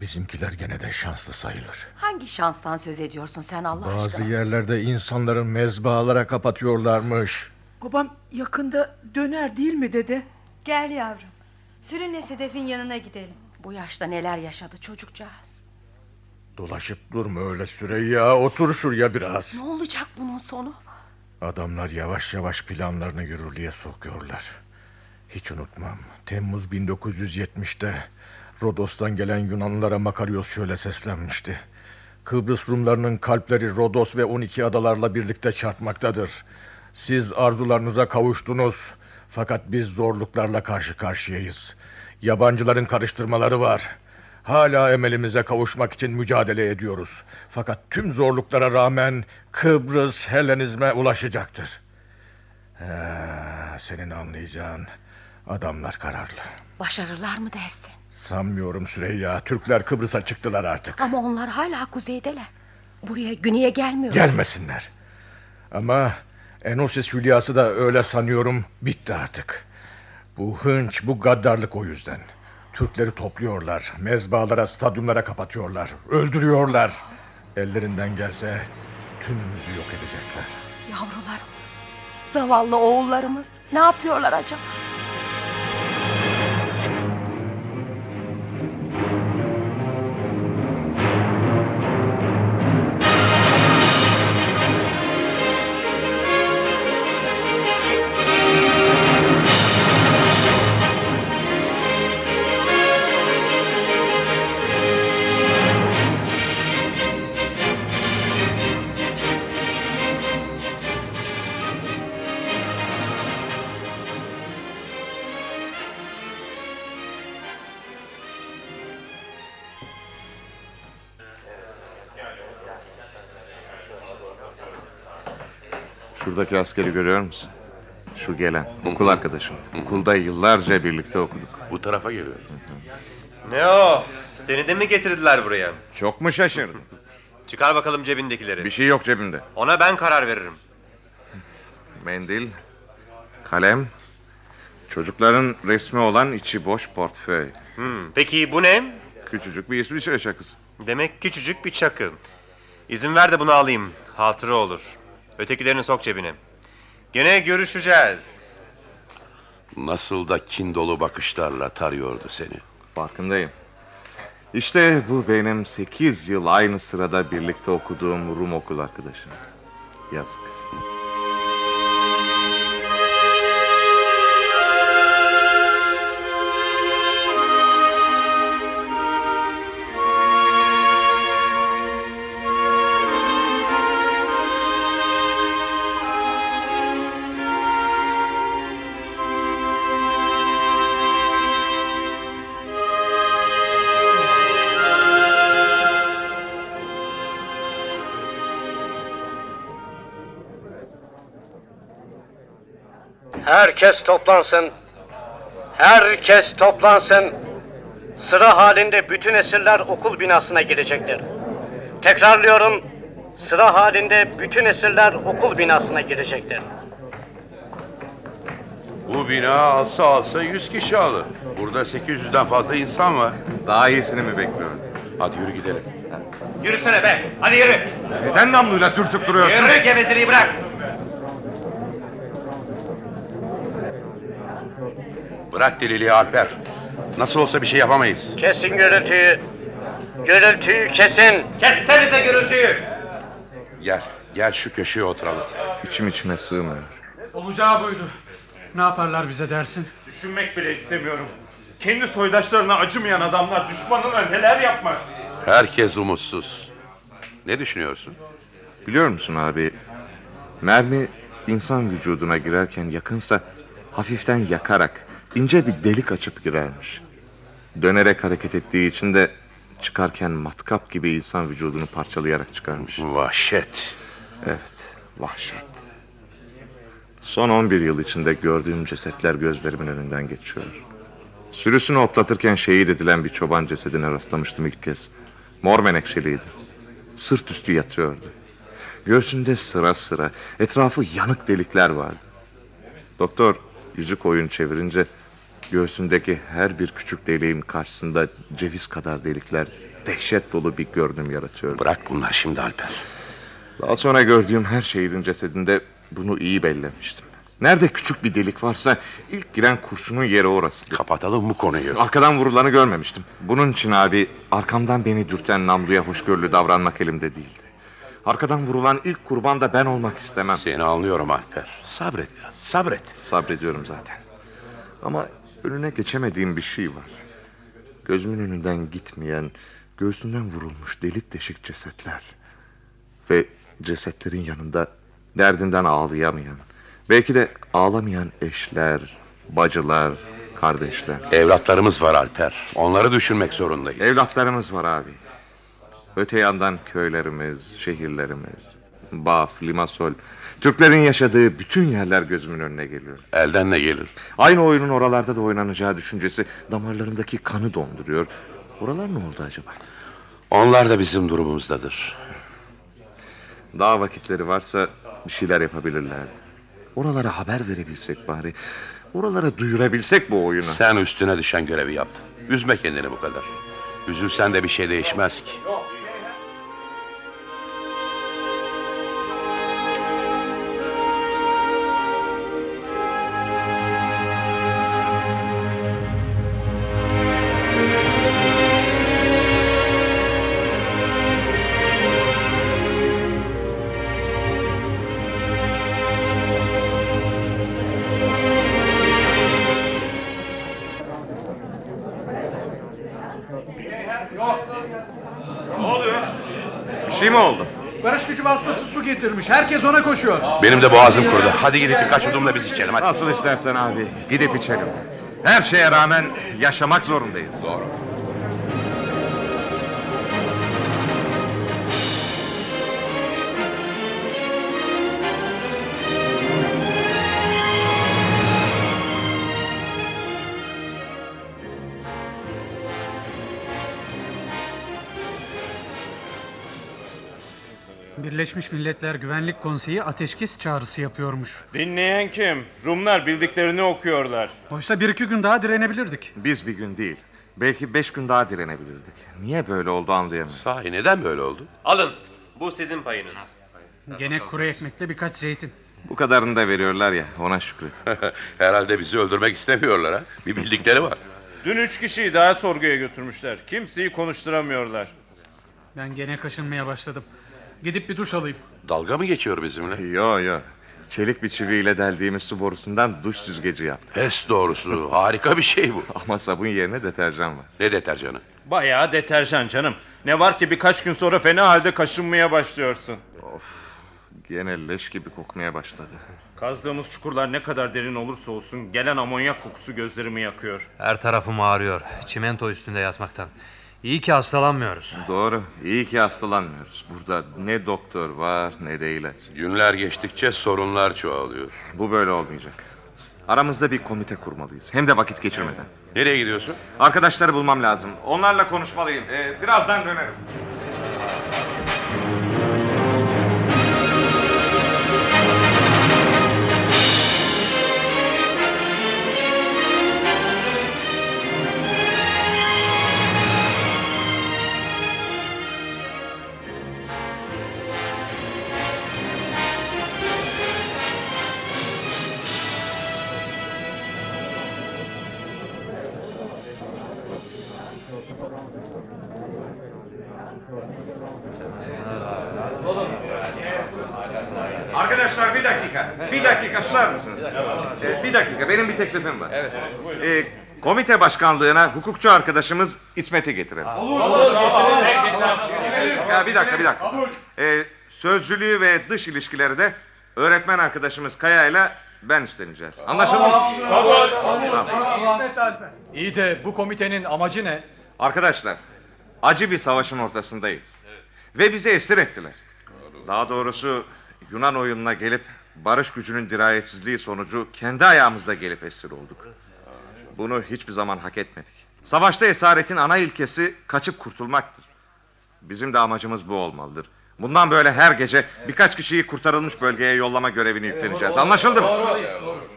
Bizimkiler gene de şanslı sayılır. Hangi şanstan söz ediyorsun sen Allah Bazı aşkına? yerlerde insanların mezbahalara kapatıyorlarmış. Babam yakında döner değil mi dede? Gel yavrum. Sürünle Sedef'in yanına gidelim. Bu yaşta neler yaşadı çocukcağız. Dolaşıp durma öyle Süreyya. Otur şuraya biraz. Ne olacak bunun sonu? Adamlar yavaş yavaş planlarını yürürlüğe sokuyorlar. Hiç unutmam. Temmuz 1970'te Rodos'tan gelen Yunanlılara Makaryos şöyle seslenmişti. Kıbrıs Rumlarının kalpleri Rodos ve 12 adalarla birlikte çarpmaktadır. Siz arzularınıza kavuştunuz. Fakat biz zorluklarla karşı karşıyayız. Yabancıların karıştırmaları var. Hala emelimize kavuşmak için mücadele ediyoruz. Fakat tüm zorluklara rağmen Kıbrıs Helenizme ulaşacaktır. Ha, senin anlayacağın adamlar kararlı. Başarırlar mı dersin? Sanmıyorum Süreyya. Türkler Kıbrıs'a çıktılar artık. Ama onlar hala kuzeydeler. Buraya güneye gelmiyor. Gelmesinler. Ama Enosis Hülyası da öyle sanıyorum bitti artık. Bu hınç, bu gaddarlık o yüzden. Türkleri topluyorlar, mezbalara, stadyumlara kapatıyorlar, öldürüyorlar. Ellerinden gelse tümümüzü yok edecekler. Yavrularımız, zavallı oğullarımız ne yapıyorlar acaba? Şuradaki askeri görüyor musun? Şu gelen okul arkadaşım. Okulda yıllarca birlikte okuduk. Bu tarafa geliyor. Ne o? Seni de mi getirdiler buraya? Çok mu şaşırdın? Çıkar bakalım cebindekileri. Bir şey yok cebimde. Ona ben karar veririm. Mendil, kalem, çocukların resmi olan içi boş portföy. Hmm, peki bu ne? Küçücük bir İsviçre çakısı. Demek küçücük bir çakı. İzin ver de bunu alayım. Hatıra olur. Ötekilerini sok cebine. Gene görüşeceğiz. Nasıl da kin dolu bakışlarla tarıyordu seni. Farkındayım. İşte bu benim 8 yıl aynı sırada birlikte okuduğum Rum okul arkadaşım. Yazık. Herkes toplansın. Herkes toplansın. Sıra halinde bütün esirler okul binasına girecektir. Tekrarlıyorum. Sıra halinde bütün esirler okul binasına girecektir. Bu bina alsa alsa 100 kişi alır. Burada 800'den fazla insan var. Daha iyisini mi bekliyordun? Hadi yürü gidelim. Yürüsene be. Hadi yürü. Neden namluyla dürtüp duruyorsun? Yürü gevezeliği bırak. Bırak deliliği Alper. Nasıl olsa bir şey yapamayız. Kesin gürültüyü. Gürültüyü kesin. Kessenize gürültüyü. Gel, gel şu köşeye oturalım. İçim içime sığmıyor. Olacağı buydu. Ne yaparlar bize dersin? Düşünmek bile istemiyorum. Kendi soydaşlarına acımayan adamlar düşmanına neler yapmaz. Herkes umutsuz. Ne düşünüyorsun? Biliyor musun abi? Mermi insan vücuduna girerken yakınsa hafiften yakarak ince bir delik açıp girermiş. Dönerek hareket ettiği için de çıkarken matkap gibi insan vücudunu parçalayarak çıkarmış. Vahşet. Evet, vahşet. Son 11 yıl içinde gördüğüm cesetler gözlerimin önünden geçiyor. Sürüsünü otlatırken şehit edilen bir çoban cesedine rastlamıştım ilk kez. Mor menekşeliydi. Sırt üstü yatıyordu. Göğsünde sıra sıra etrafı yanık delikler vardı. Doktor yüzük oyun çevirince göğsündeki her bir küçük deliğin karşısında ceviz kadar delikler dehşet dolu bir görünüm yaratıyordu. Bırak bunlar şimdi Alper. Daha sonra gördüğüm her şehidin cesedinde bunu iyi bellemiştim. Nerede küçük bir delik varsa ilk giren kurşunun yeri orası. Kapatalım bu konuyu. Arkadan vurulanı görmemiştim. Bunun için abi arkamdan beni dürten namluya hoşgörülü davranmak elimde değildi. Arkadan vurulan ilk kurban da ben olmak istemem. Seni anlıyorum Alper. Sabret biraz, sabret. Sabrediyorum zaten. Ama önüne geçemediğim bir şey var. Gözümün önünden gitmeyen, göğsünden vurulmuş delik deşik cesetler. Ve cesetlerin yanında derdinden ağlayamayan, belki de ağlamayan eşler, bacılar, kardeşler. Evlatlarımız var Alper. Onları düşünmek zorundayız. Evlatlarımız var abi. Öte yandan köylerimiz, şehirlerimiz, Baf, Limasol. Türklerin yaşadığı bütün yerler gözümün önüne geliyor. Elden ne gelir? Aynı oyunun oralarda da oynanacağı düşüncesi damarlarımdaki kanı donduruyor. Oralar ne oldu acaba? Onlar da bizim durumumuzdadır. Daha vakitleri varsa bir şeyler yapabilirlerdi. Oralara haber verebilsek bari. Oralara duyurabilsek bu oyunu. Sen üstüne düşen görevi yap. Üzme kendini bu kadar. Üzülsen de bir şey değişmez ki. Getirmiş. Herkes ona koşuyor. Benim de boğazım kurudu. Hadi gidip birkaç yudumla biz içelim hadi. Nasıl istersen abi. Gidip içelim. Her şeye rağmen yaşamak zorundayız. Doğru. Birleşmiş Milletler Güvenlik Konseyi ateşkes çağrısı yapıyormuş. Dinleyen kim? Rumlar bildiklerini okuyorlar. Oysa bir iki gün daha direnebilirdik. Biz bir gün değil. Belki beş gün daha direnebilirdik. Niye böyle oldu anlayamıyorum. Sahi neden böyle oldu? Alın. Bu sizin payınız. Gene kuru ekmekle birkaç zeytin. Bu kadarını da veriyorlar ya ona şükret. Herhalde bizi öldürmek istemiyorlar ha. Bir bildikleri var. Dün üç kişiyi daha sorguya götürmüşler. Kimseyi konuşturamıyorlar. Ben gene kaşınmaya başladım. Gidip bir duş alayım. Dalga mı geçiyor bizimle? Yo yo. Çelik bir çiviyle deldiğimiz su borusundan duş süzgeci yaptım. Pes doğrusu. Harika bir şey bu. Ama sabun yerine deterjan var. Ne deterjanı? Bayağı deterjan canım. Ne var ki birkaç gün sonra fena halde kaşınmaya başlıyorsun. Gene leş gibi kokmaya başladı. Kazdığımız çukurlar ne kadar derin olursa olsun gelen amonyak kokusu gözlerimi yakıyor. Her tarafım ağrıyor. Çimento üstünde yatmaktan. İyi ki hastalanmıyoruz. Doğru. İyi ki hastalanmıyoruz. Burada ne doktor var ne de ilaç. Günler geçtikçe sorunlar çoğalıyor. Bu böyle olmayacak. Aramızda bir komite kurmalıyız. Hem de vakit geçirmeden. Nereye gidiyorsun? Arkadaşları bulmam lazım. Onlarla konuşmalıyım. Ee, birazdan dönerim. Teklifim var. Evet. Ee, komite başkanlığına hukukçu arkadaşımız İsmet'i getirelim. Ya bir dakika bir dakika. Ee, sözcülüğü ve dış ilişkileri de öğretmen arkadaşımız Kaya ile ben üstleneceğiz. Anlaşıldı mı? Tamam. İyi de bu komitenin amacı ne? Arkadaşlar, acı bir savaşın ortasındayız. Ve bizi esir ettiler. Daha doğrusu Yunan oyununa gelip barış gücünün dirayetsizliği sonucu kendi ayağımızla gelip esir olduk. Bunu hiçbir zaman hak etmedik. Savaşta esaretin ana ilkesi kaçıp kurtulmaktır. Bizim de amacımız bu olmalıdır. Bundan böyle her gece birkaç kişiyi kurtarılmış bölgeye yollama görevini yükleneceğiz. Anlaşıldı mı?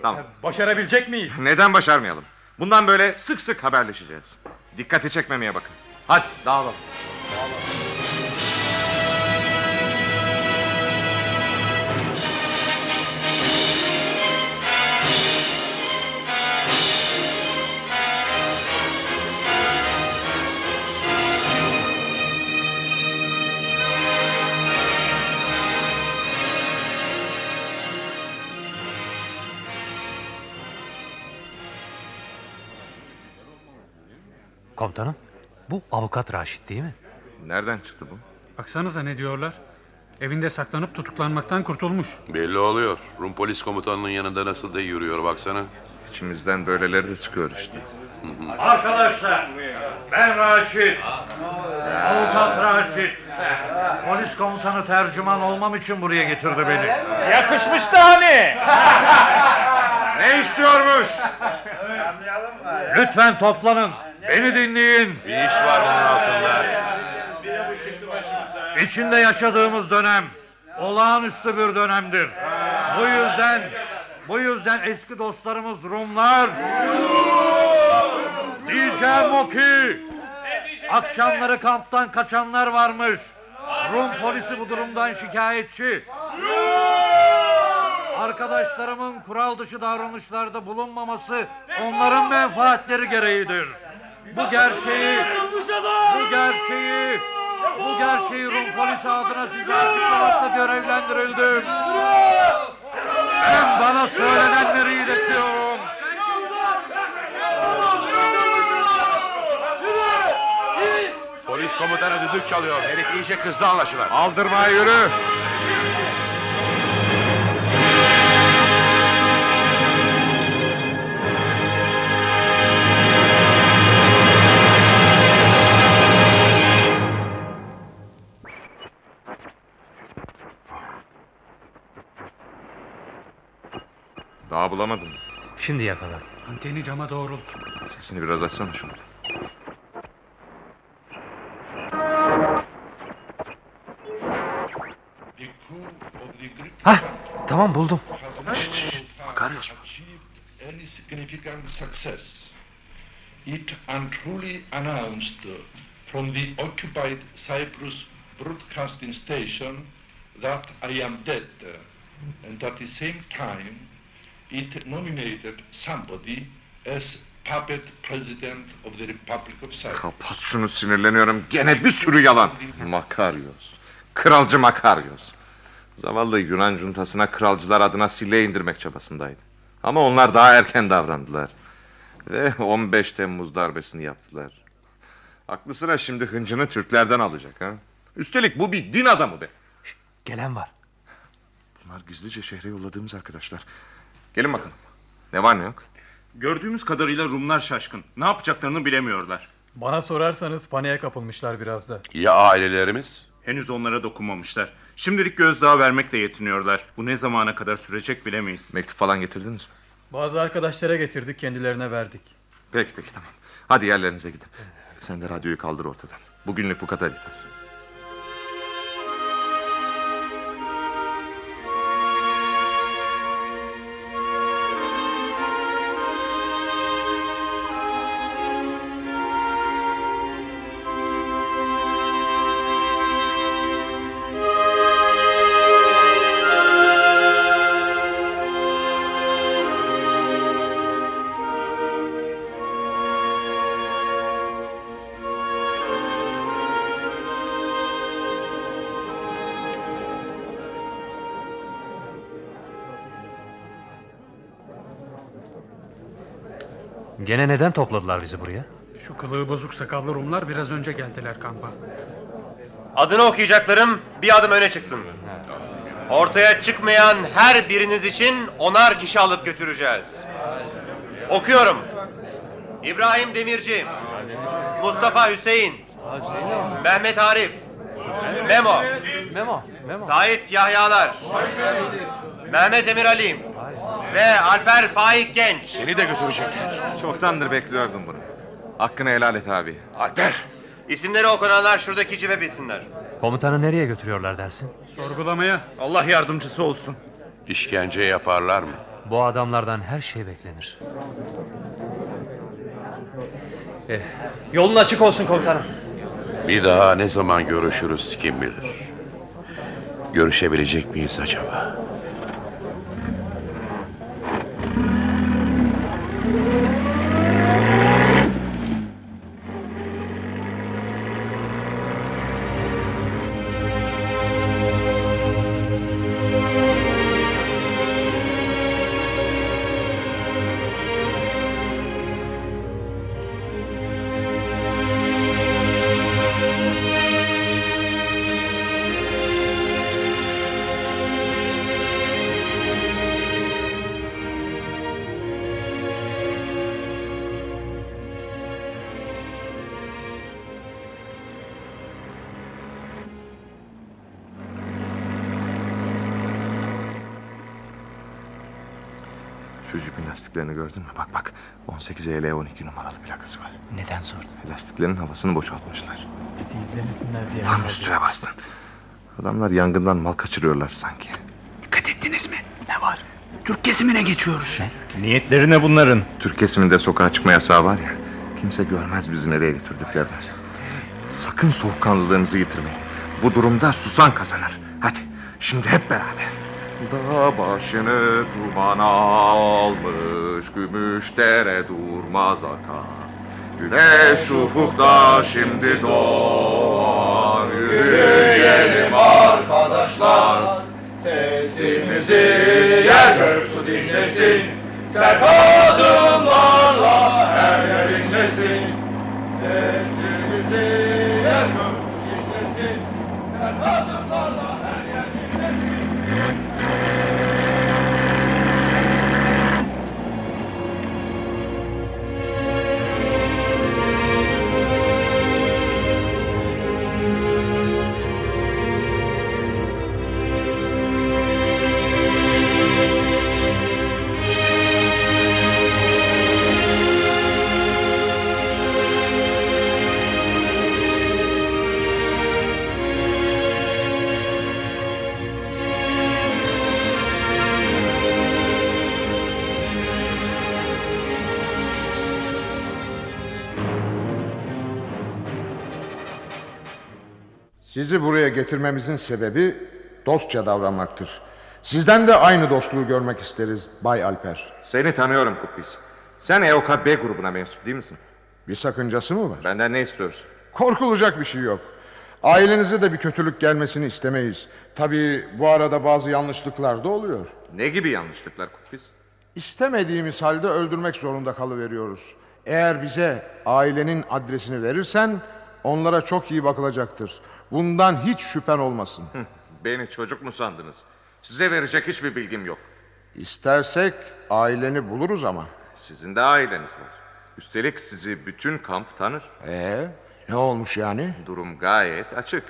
Tamam. Başarabilecek miyiz? Neden başarmayalım? Bundan böyle sık sık haberleşeceğiz. Dikkati çekmemeye bakın. Hadi dağılalım. Komutanım bu avukat Raşit değil mi? Nereden çıktı bu? Baksanıza ne diyorlar? Evinde saklanıp tutuklanmaktan kurtulmuş. Belli oluyor. Rum polis komutanının yanında nasıl da yürüyor baksana. İçimizden böyleleri de çıkıyor işte. Arkadaşlar ben Raşit. Avukat Raşit. Polis komutanı tercüman olmam için buraya getirdi beni. Yakışmıştı hani. ne istiyormuş? Lütfen toplanın. Beni dinleyin. Bir iş var bunun altında. İçinde yaşadığımız dönem olağanüstü bir dönemdir. Bu yüzden bu yüzden eski dostlarımız Rumlar diyeceğim o ki akşamları kamptan kaçanlar varmış. Rum polisi bu durumdan şikayetçi. Arkadaşlarımın kural dışı davranışlarda bulunmaması onların menfaatleri gereğidir. Bu gerçeği, bu gerçeği, bu gerçeği Rum polisi adına size açıklamakla görevlendirildim. Ben bana söylenenleri iletiyorum. Polis komutanı düdük çalıyor. Herif iyice kızdı anlaşılan. Aldırmaya yürü. Daha bulamadım. Şimdi yakala. Anteni cama doğrult. Sesini biraz açsana şunu. Hah tamam buldum. Makarios Any significant success. It untruly announced from the occupied Cyprus broadcasting station that I am dead, and at the same time, it nominated somebody as puppet president of the Republic of Cyprus. Kapat şunu sinirleniyorum. Gene bir sürü yalan. Makaryos. Kralcı Makaryos. Zavallı Yunan cuntasına kralcılar adına sille indirmek çabasındaydı. Ama onlar daha erken davrandılar. Ve 15 Temmuz darbesini yaptılar. Aklı sıra şimdi hıncını Türklerden alacak ha. Üstelik bu bir din adamı be. Gelen var. Bunlar gizlice şehre yolladığımız arkadaşlar. Gelin bakalım. Ne var ne yok? Gördüğümüz kadarıyla Rumlar şaşkın. Ne yapacaklarını bilemiyorlar. Bana sorarsanız paniğe kapılmışlar biraz da. Ya ailelerimiz? Henüz onlara dokunmamışlar. Şimdilik gözdağı vermekle yetiniyorlar. Bu ne zamana kadar sürecek bilemeyiz. Mektup falan getirdiniz mi? Bazı arkadaşlara getirdik kendilerine verdik. Peki peki tamam. Hadi yerlerinize gidin. Sen de radyoyu kaldır ortadan. Bugünlük bu kadar yeter. Gene neden topladılar bizi buraya? Şu kılığı bozuk sakallı Rumlar biraz önce geldiler kampa. Adını okuyacaklarım bir adım öne çıksın. Ortaya çıkmayan her biriniz için onar kişi alıp götüreceğiz. Okuyorum. İbrahim Demirci, Mustafa Hüseyin, Mehmet Arif, Memo, Memo, Memo. Sait Yahyalar, Mehmet Emir Ali ve Alper Faik Genç. Seni de götürecekler. Çoktandır bekliyordum bunu. Hakkını helal et abi. Alper. İsimleri okunanlar şuradaki cibe bilsinler. Komutanı nereye götürüyorlar dersin? Sorgulamaya. Allah yardımcısı olsun. İşkence yaparlar mı? Bu adamlardan her şey beklenir. Eh, yolun açık olsun komutanım. Bir daha ne zaman görüşürüz kim bilir. Görüşebilecek miyiz acaba? Lastiklerini gördün mü? Bak bak. 18 EL 12 numaralı plakası var. Neden sordun? Lastiklerin havasını boşaltmışlar. Bizi izlemesinler diye. Tam üstüne bastın. Adamlar yangından mal kaçırıyorlar sanki. Dikkat ettiniz mi? Ne var? Türk kesimine geçiyoruz. Niyetleri ne bunların? Türk kesiminde sokağa çıkma yasağı var ya. Kimse görmez bizi nereye götürdüklerini. Sakın soğukkanlılığınızı yitirmeyin. Bu durumda susan kazanır. Hadi şimdi hep beraber. Dağ başını duman almış Gümüş dere durmaz akar Güneş ufukta şimdi doğar Yürüyelim arkadaşlar. Sesimizi yer gök su dinlesin. Sert adımlarla her yer inlesin. Sesimizi yer gök su dinlesin. Sert adımlarla Sizi buraya getirmemizin sebebi dostça davranmaktır. Sizden de aynı dostluğu görmek isteriz Bay Alper. Seni tanıyorum Kubbis. Sen EOK B grubuna mensup değil misin? Bir sakıncası mı var? Benden ne istiyorsun? Korkulacak bir şey yok. Ailenize de bir kötülük gelmesini istemeyiz. Tabii bu arada bazı yanlışlıklar da oluyor. Ne gibi yanlışlıklar Kubbis? İstemediğimiz halde öldürmek zorunda kalıveriyoruz. Eğer bize ailenin adresini verirsen onlara çok iyi bakılacaktır. Bundan hiç şüphen olmasın. Beni çocuk mu sandınız? Size verecek hiçbir bilgim yok. İstersek aileni buluruz ama. Sizin de aileniz var. Üstelik sizi bütün kamp tanır. Ee, ne olmuş yani? Durum gayet açık.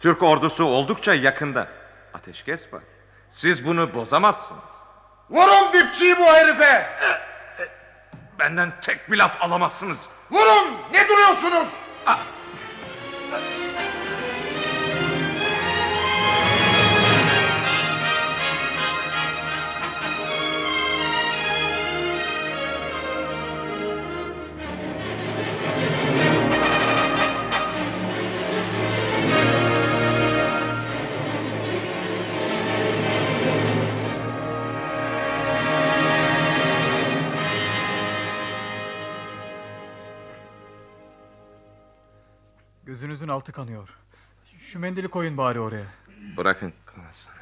Türk ordusu oldukça yakında. Ateşkes var. Siz bunu bozamazsınız. Vurun dipçiyi bu herife! Benden tek bir laf alamazsınız. Vurun! Ne duruyorsunuz? Gözünüzün altı kanıyor. Şu mendili koyun bari oraya. Bırakın kalsın.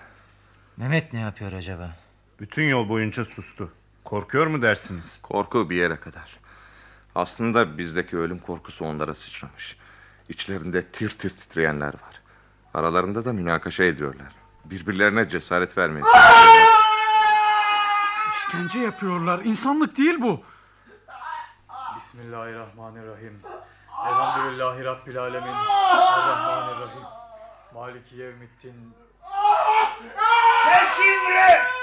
Mehmet ne yapıyor acaba? Bütün yol boyunca sustu. Korkuyor mu dersiniz? Korku bir yere kadar. Aslında bizdeki ölüm korkusu onlara sıçramış. İçlerinde tir tir titreyenler var. Aralarında da münakaşa ediyorlar. Birbirlerine cesaret vermeye İşkence yapıyorlar. İnsanlık değil bu. Bismillahirrahmanirrahim. Elhamdülillahi Rabbil alemin. Errahmanirrahim. Maliki yevmiddin. Kesin bre!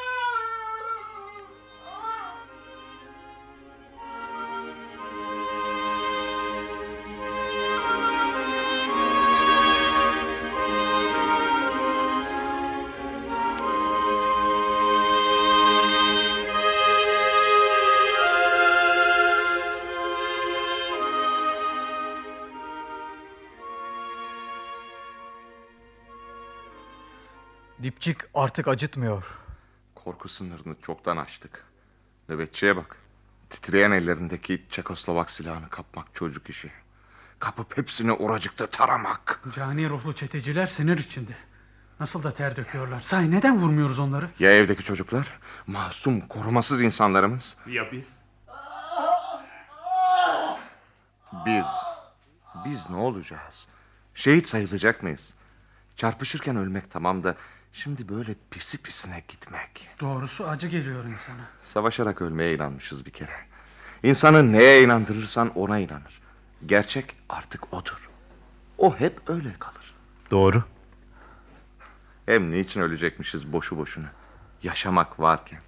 Dipçik artık acıtmıyor. Korku sınırını çoktan aştık. Nöbetçiye bak. Titreyen ellerindeki Çekoslovak silahını kapmak çocuk işi. Kapıp hepsini oracıkta taramak. Cani ruhlu çeteciler sinir içinde. Nasıl da ter döküyorlar. Sahi neden vurmuyoruz onları? Ya evdeki çocuklar? Masum, korumasız insanlarımız. Ya biz? Biz. Biz ne olacağız? Şehit sayılacak mıyız? Çarpışırken ölmek tamam da... ...şimdi böyle pisi pisine gitmek. Doğrusu acı geliyor insana. Savaşarak ölmeye inanmışız bir kere. İnsanı neye inandırırsan ona inanır. Gerçek artık odur. O hep öyle kalır. Doğru. Hem niçin ölecekmişiz boşu boşuna? Yaşamak varken.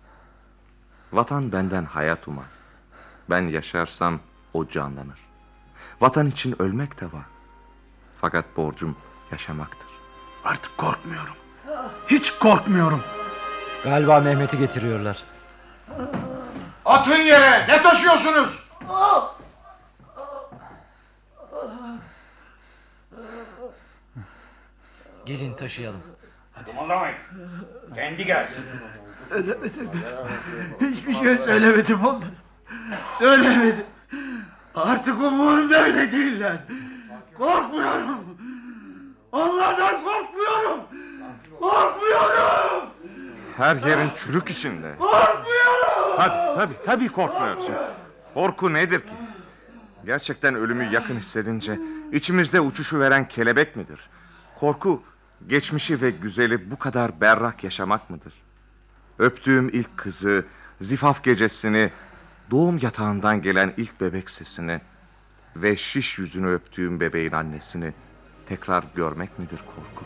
Vatan benden hayat umar. Ben yaşarsam o canlanır. Vatan için ölmek de var. Fakat borcum yaşamaktır. Artık korkmuyorum. Hiç korkmuyorum. Galiba Mehmet'i getiriyorlar. Atın yere! Ne taşıyorsunuz? Gelin taşıyalım. Kımıldamayın. Kendi gelsin. Söylemedim. Hiçbir şey söylemedim onlara. Söylemedim. Artık umurumda bile değiller. Korkmuyorum. Onlardan korkmuyorum. Korkmuyorum. Her yerin çürük içinde. Korkmuyorum. Tabii tabii tabii korkmuyorsun. Korku nedir ki? Gerçekten ölümü yakın hissedince içimizde uçuşu veren kelebek midir? Korku geçmişi ve güzeli bu kadar berrak yaşamak mıdır? Öptüğüm ilk kızı, zifaf gecesini, doğum yatağından gelen ilk bebek sesini ve şiş yüzünü öptüğüm bebeğin annesini tekrar görmek midir korku?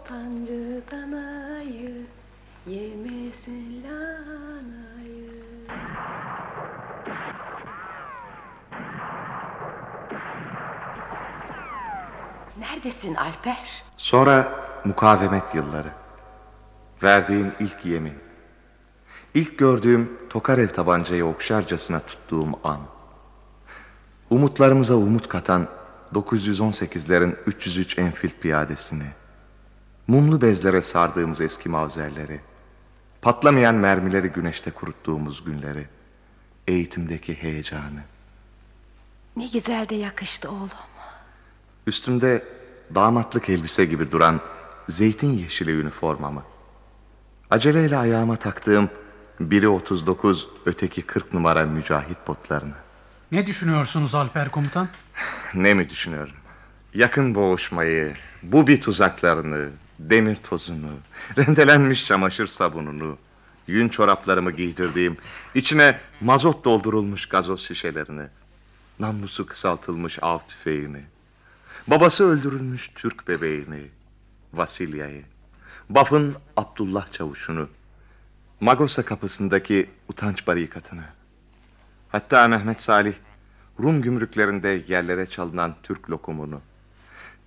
Bostancı danayı Yemesin lanayı Neredesin Alper? Sonra mukavemet yılları. Verdiğim ilk yemin. İlk gördüğüm Tokarev tabancayı okşarcasına tuttuğum an. Umutlarımıza umut katan 918'lerin 303 enfil piyadesini. Mumlu bezlere sardığımız eski mavzerleri. Patlamayan mermileri güneşte kuruttuğumuz günleri. Eğitimdeki heyecanı. Ne güzel de yakıştı oğlum. Üstümde damatlık elbise gibi duran zeytin yeşili üniformamı. Aceleyle ayağıma taktığım biri 39, öteki 40 numara mücahit botlarını. Ne düşünüyorsunuz Alper komutan? Ne mi düşünüyorum? Yakın boğuşmayı, bu bir tuzaklarını, demir tozunu, rendelenmiş çamaşır sabununu, yün çoraplarımı giydirdiğim, içine mazot doldurulmuş gazoz şişelerini, namlusu kısaltılmış av tüfeğimi, babası öldürülmüş Türk bebeğini, Vasilya'yı, Baf'ın Abdullah çavuşunu, Magosa kapısındaki utanç barikatını, hatta Mehmet Salih, Rum gümrüklerinde yerlere çalınan Türk lokumunu,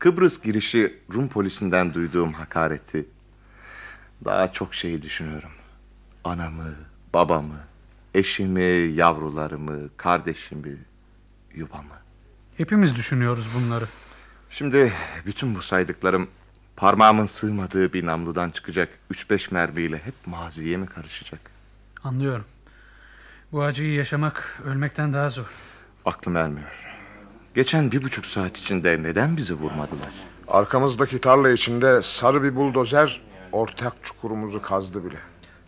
Kıbrıs girişi Rum polisinden duyduğum hakareti, daha çok şey düşünüyorum. Anamı, babamı, eşimi, yavrularımı, kardeşimi, yuvamı. Hepimiz düşünüyoruz bunları. Şimdi bütün bu saydıklarım parmağımın sığmadığı bir namludan çıkacak 3-5 mermiyle hep maziye mi karışacak? Anlıyorum. Bu acıyı yaşamak ölmekten daha zor. Aklım ermiyor. Geçen bir buçuk saat içinde neden bizi vurmadılar? Arkamızdaki tarla içinde sarı bir buldozer ortak çukurumuzu kazdı bile.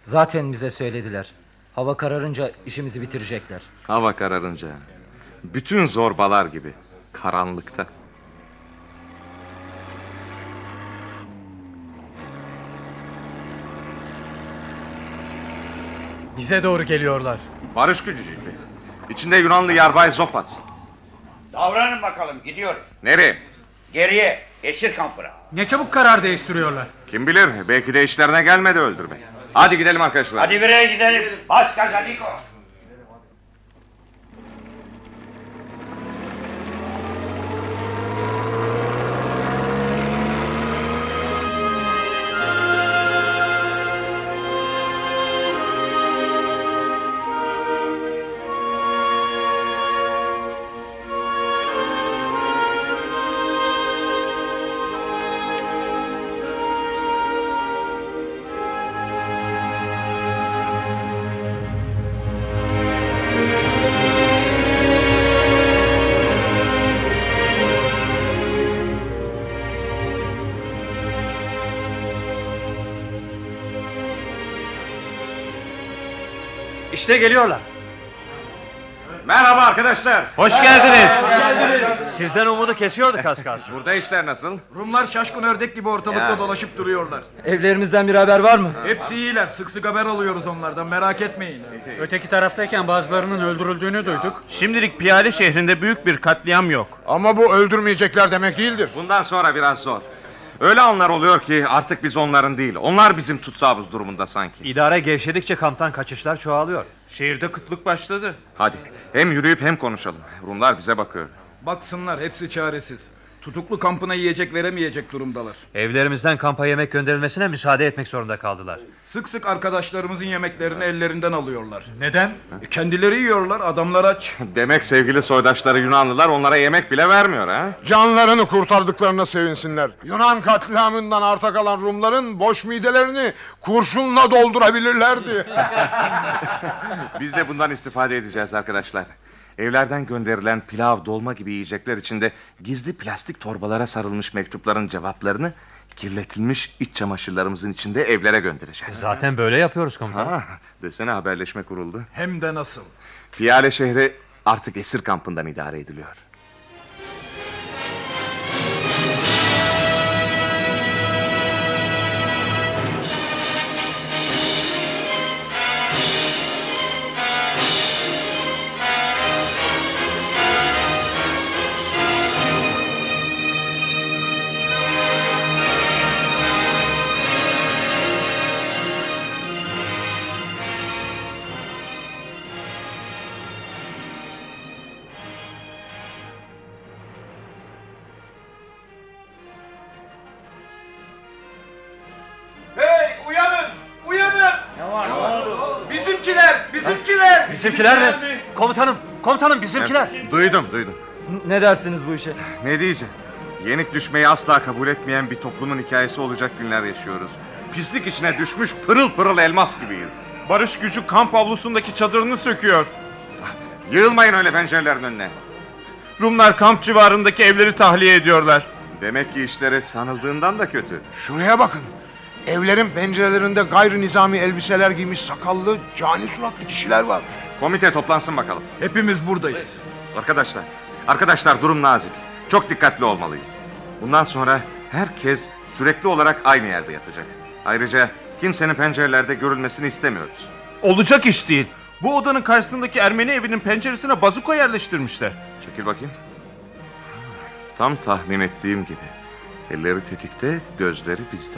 Zaten bize söylediler. Hava kararınca işimizi bitirecekler. Hava kararınca. Bütün zorbalar gibi. Karanlıkta. Bize doğru geliyorlar. Barış gücü gibi. İçinde Yunanlı yarbay Zopas. Davranın bakalım gidiyoruz. Nereye? Geriye esir kampına. Ne çabuk karar değiştiriyorlar. Kim bilir belki de işlerine gelmedi öldürmek. Hadi gidelim arkadaşlar. Hadi bireye gidelim. Bas gaza Niko. İşte geliyorlar. Merhaba arkadaşlar. Hoş geldiniz. Sizden umudu kesiyorduk az kalsın. Burada işler nasıl? Rumlar şaşkın ördek gibi ortalıkta Ya. dolaşıp duruyorlar. Evlerimizden bir haber var mı? Hepsi iyiler. Sık sık haber alıyoruz onlardan. Merak etmeyin. Öteki taraftayken bazılarının öldürüldüğünü duyduk. Şimdilik Piyale şehrinde büyük bir katliam yok. Ama bu öldürmeyecekler demek değildir. Bundan sonra biraz zor. Öyle anlar oluyor ki artık biz onların değil. Onlar bizim tutsağımız durumunda sanki. İdare gevşedikçe kamptan kaçışlar çoğalıyor. Şehirde kıtlık başladı. Hadi hem yürüyüp hem konuşalım. Rumlar bize bakıyor. Baksınlar hepsi çaresiz. Tutuklu kampına yiyecek veremeyecek durumdalar. Evlerimizden kampa yemek gönderilmesine müsaade etmek zorunda kaldılar. Sık sık arkadaşlarımızın yemeklerini ellerinden alıyorlar. Neden? E, Kendileri yiyorlar. Adamlar aç. Demek sevgili soydaşları Yunanlılar onlara yemek bile vermiyor ha? Canlarını kurtardıklarına sevinsinler. Yunan katliamından arta kalan Rumların boş midelerini kurşunla doldurabilirlerdi. Biz de bundan istifade edeceğiz arkadaşlar. Evlerden gönderilen pilav, dolma gibi yiyecekler içinde gizli plastik torbalara sarılmış mektupların cevaplarını kirletilmiş iç çamaşırlarımızın içinde evlere göndereceğiz. Zaten böyle yapıyoruz komutanım. Ha, desene haberleşme kuruldu. Hem de nasıl. Piyale şehri artık esir kampından idare ediliyor. Bizimkiler! Mi? Komutanım, komutanım bizimkiler. Duydum, duydum. Ne dersiniz bu işe? Ne diyeceğim? Yenik düşmeyi asla kabul etmeyen bir toplumun hikayesi olacak günler yaşıyoruz. Pislik içine düşmüş pırıl pırıl elmas gibiyiz. Barış gücü kamp avlusundaki çadırını söküyor. Yığılmayın öyle pencerelerin önüne. Rumlar kamp civarındaki evleri tahliye ediyorlar. Demek ki işleri sanıldığından da kötü. Şuraya bakın. Evlerin pencerelerinde gayri nizami elbiseler giymiş sakallı, cani suratlı kişiler var. Komite toplansın bakalım. Hepimiz buradayız. Arkadaşlar, arkadaşlar durum nazik. Çok dikkatli olmalıyız. Bundan sonra herkes sürekli olarak aynı yerde yatacak. Ayrıca kimsenin pencerelerde görülmesini istemiyoruz. Olacak iş değil. Bu odanın karşısındaki Ermeni evinin penceresine bazuka yerleştirmişler. Çekil bakayım. Tam tahmin ettiğim gibi. Elleri tetikte, gözleri bizde.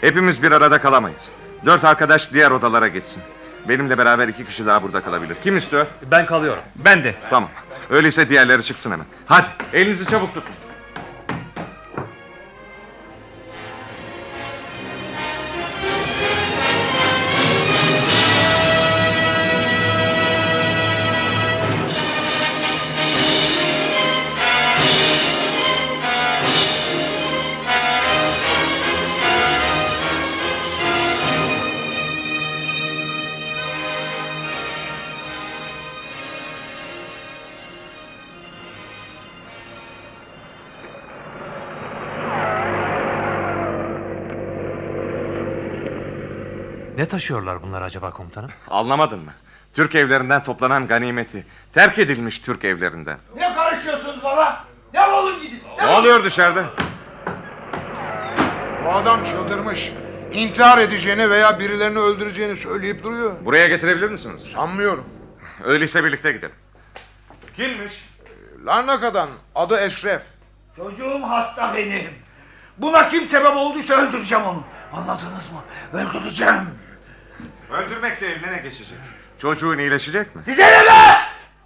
Hepimiz bir arada kalamayız. Dört arkadaş diğer odalara geçsin. Benimle beraber iki kişi daha burada kalabilir. Kim istiyor? Ben kalıyorum. Ben de. Tamam. Öyleyse diğerleri çıksın hemen. Hadi elinizi çabuk tutun. Ne taşıyorlar bunlar acaba komutanım? Anlamadın mı? Türk evlerinden toplanan ganimeti. Terk edilmiş Türk evlerinden. Ne karışıyorsunuz bana? Defolun gidin. Ne oluyor dışarıda? Bu adam çıldırmış. İntihar edeceğini veya birilerini öldüreceğini söyleyip duruyor. Buraya getirebilir misiniz? Sanmıyorum. Öyleyse birlikte gidelim. Kimmiş? Larnaka'dan. Adı Eşref. Çocuğum hasta benim. Buna kim sebep olduysa öldüreceğim onu. Anladınız mı? Öldüreceğim. Öldürmekle eline ne geçecek? Çocuğun iyileşecek mi? Size ne be?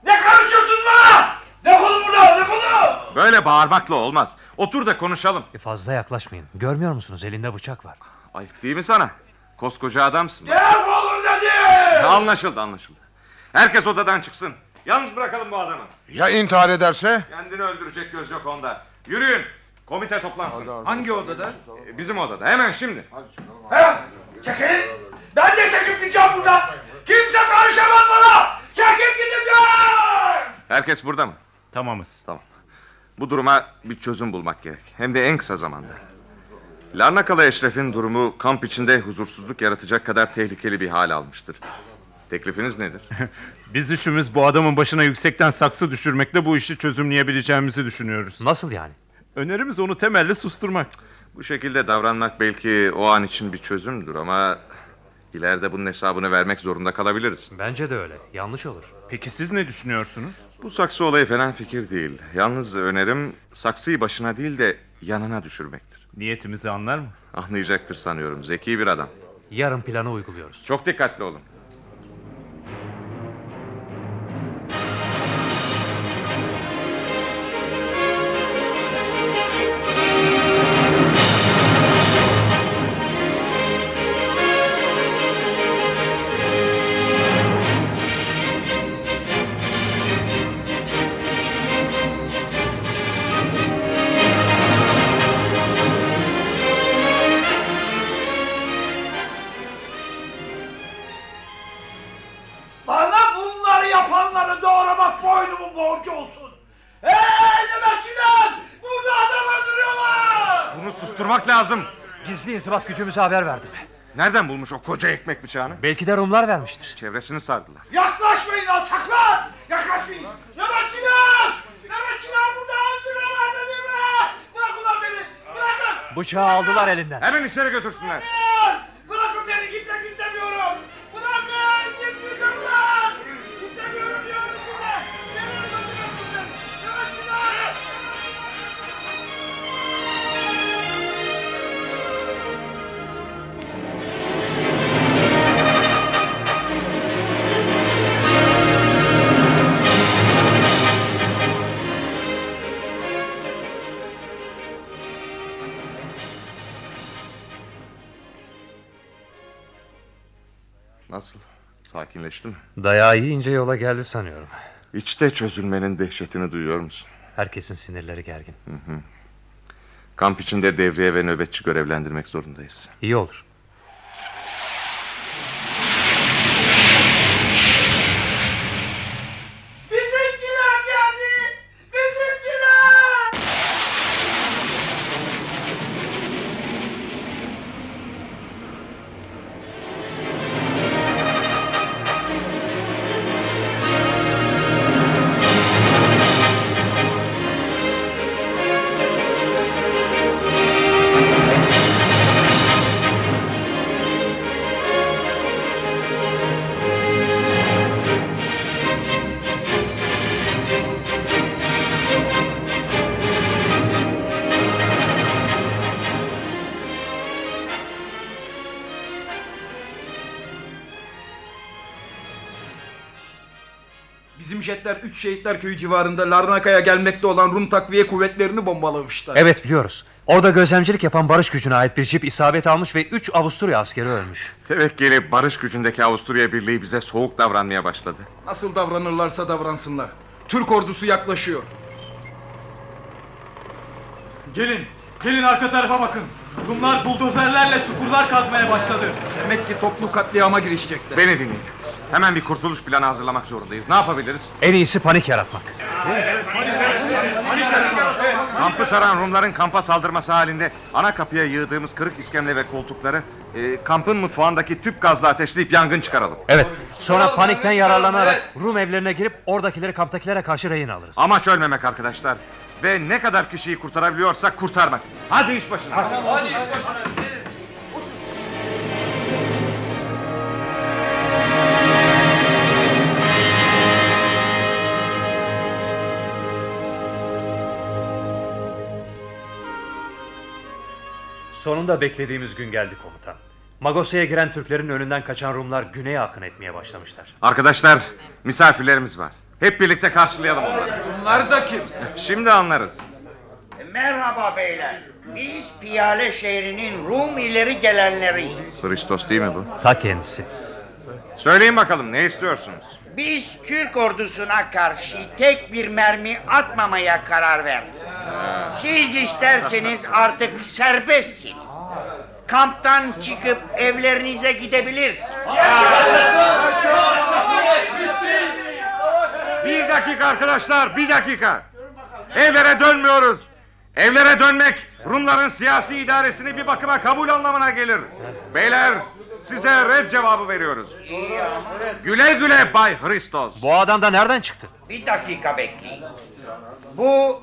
Ne karışıyorsunuz bana? Defolun buradan defolun. Böyle bağırmakla olmaz. Otur da konuşalım. E fazla yaklaşmayın. Görmüyor musunuz elinde bıçak var. Ayıp değil mi sana? Koskoca adamsın. Defolun dedim. Anlaşıldı anlaşıldı. Herkes odadan çıksın. Yalnız bırakalım bu adamı. Ya intihar ederse? Kendini öldürecek göz yok onda. Yürüyün. Komite toplansın. Hangi odada? Ee, Bizim odada. Hemen şimdi. He? Çekilin. Ben de çekip gideceğim buradan. Kimse karışamaz bana. Çekip gideceğim. Herkes burada mı? Tamamız. Tamam. Bu duruma bir çözüm bulmak gerek. Hem de en kısa zamanda. Larnakalı Eşref'in durumu kamp içinde huzursuzluk yaratacak kadar tehlikeli bir hal almıştır. Teklifiniz nedir? Biz üçümüz bu adamın başına yüksekten saksı düşürmekle bu işi çözümleyebileceğimizi düşünüyoruz. Nasıl yani? Önerimiz onu temelli susturmak. Bu şekilde davranmak belki o an için bir çözümdür ama... ...ileride bunun hesabını vermek zorunda kalabiliriz. Bence de öyle. Yanlış olur. Peki siz ne düşünüyorsunuz? Bu saksı olayı fena fikir değil. Yalnız önerim saksıyı başına değil de yanına düşürmektir. Niyetimizi anlar mı? Anlayacaktır sanıyorum. Zeki bir adam. Yarın planı uyguluyoruz. Çok dikkatli olun. Gizli inzibat gücümüze haber verdim. Nereden bulmuş o koca ekmek bıçağını? Belki de Rumlar vermiştir. Çevresini sardılar. Yaklaşmayın alçaklar! Yaklaşmayın! Nöbetçiler! Nöbetçiler burada öldürüyorlar beni be! Bırak ulan beni! Bırakın! Bıçağı aldılar elinden. Hemen içeri götürsünler. Bırakın! Nasıl? Sakinleşti mi? Dayağı yiyince yola geldi sanıyorum. İçte çözülmenin dehşetini duyuyor musun? Herkesin sinirleri gergin. Hı hı. Kamp içinde devriye ve nöbetçi görevlendirmek zorundayız. İyi olur. Jetler 3 şehitler köyü civarında Larnaka'ya gelmekte olan Rum takviye kuvvetlerini bombalamışlar. Evet biliyoruz. Orada gözlemcilik yapan barış gücüne ait bir jip isabet almış ve 3 Avusturya askeri ölmüş. Tevekkeli barış gücündeki Avusturya Birliği bize soğuk davranmaya başladı. Nasıl davranırlarsa davransınlar. Türk ordusu yaklaşıyor. Gelin, gelin arka tarafa bakın. Rumlar buldozerlerle çukurlar kazmaya başladı. Demek ki toplu katliama girişecekler. Beni dinleyin. Hemen bir kurtuluş planı hazırlamak zorundayız. Ne yapabiliriz? En iyisi panik yaratmak. Kampı saran Rumların kampa saldırması halinde ana kapıya yığdığımız kırık iskemle ve koltukları e, kampın mutfağındaki tüp gazla ateşleyip yangın çıkaralım. Evet. Sonra panikten yararlanarak Rum evlerine girip oradakileri kamptakilere karşı rehin alırız. Amaç ölmemek arkadaşlar. Ve ne kadar kişiyi kurtarabiliyorsak kurtarmak. Hadi iş başına. Hadi iş başına. Sonunda beklediğimiz gün geldi komutan. Magosa'ya giren Türklerin önünden kaçan Rumlar güneye akın etmeye başlamışlar. Arkadaşlar misafirlerimiz var. Hep birlikte karşılayalım onları. Bunlar da kim? Şimdi anlarız. Merhaba beyler. Biz Piyale şehrinin Rum ileri gelenleriyiz. Hristos değil mi bu? Ta kendisi. Söyleyin bakalım ne istiyorsunuz? Biz Türk ordusuna karşı tek bir mermi atmamaya karar verdik. Siz isterseniz artık serbestsiniz. Kamptan çıkıp evlerinize gidebilirsiniz. Bir dakika arkadaşlar bir dakika. Evlere dönmüyoruz. Evlere dönmek Rumların siyasi idaresini bir bakıma kabul anlamına gelir. Beyler size red cevabı veriyoruz. Güle güle Bay Hristos. Bu adam da nereden çıktı? Bir dakika bekleyin. Bu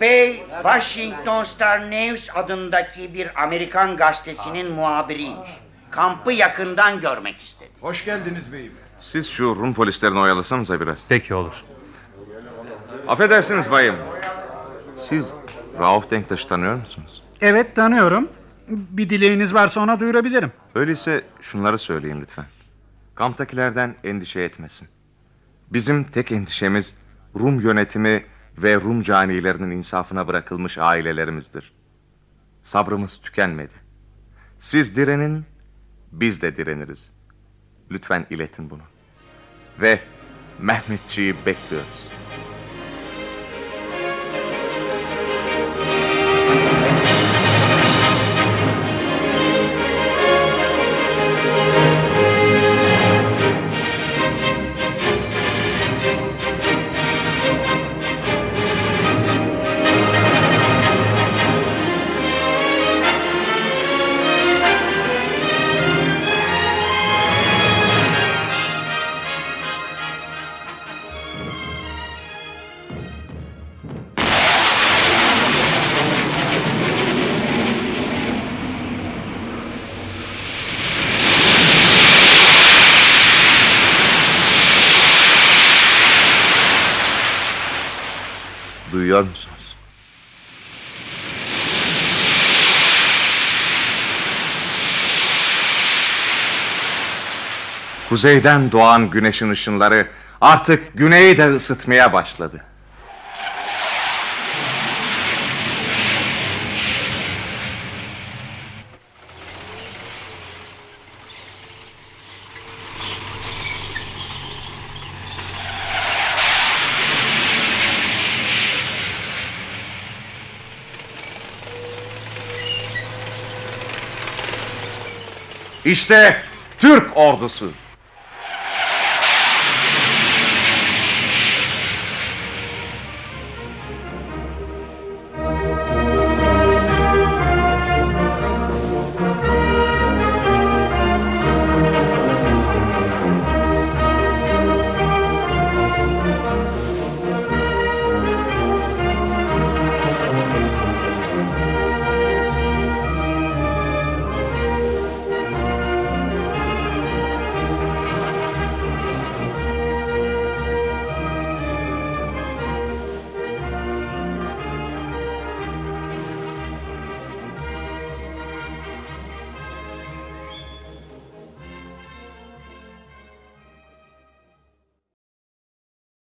Bey Washington Star News adındaki bir Amerikan gazetesinin muhabiriymiş. Kampı yakından görmek istedi. Hoş geldiniz beyim. Siz şu Rum polislerini oyalasanıza biraz. Peki olur. Affedersiniz bayım. Siz Rauf Denktaş'ı tanıyor musunuz? Evet tanıyorum. Bir dileğiniz varsa ona duyurabilirim. Öyleyse şunları söyleyin lütfen. Kamptakilerden endişe etmesin. Bizim tek endişemiz Rum yönetimi ve Rum canilerinin insafına bırakılmış ailelerimizdir. Sabrımız tükenmedi. Siz direnin, biz de direniriz. Lütfen iletin bunu. Ve Mehmetçiği bekliyoruz. Kuzeyden doğan güneşin ışınları artık güneyi de ısıtmaya başladı. İşte Türk ordusu.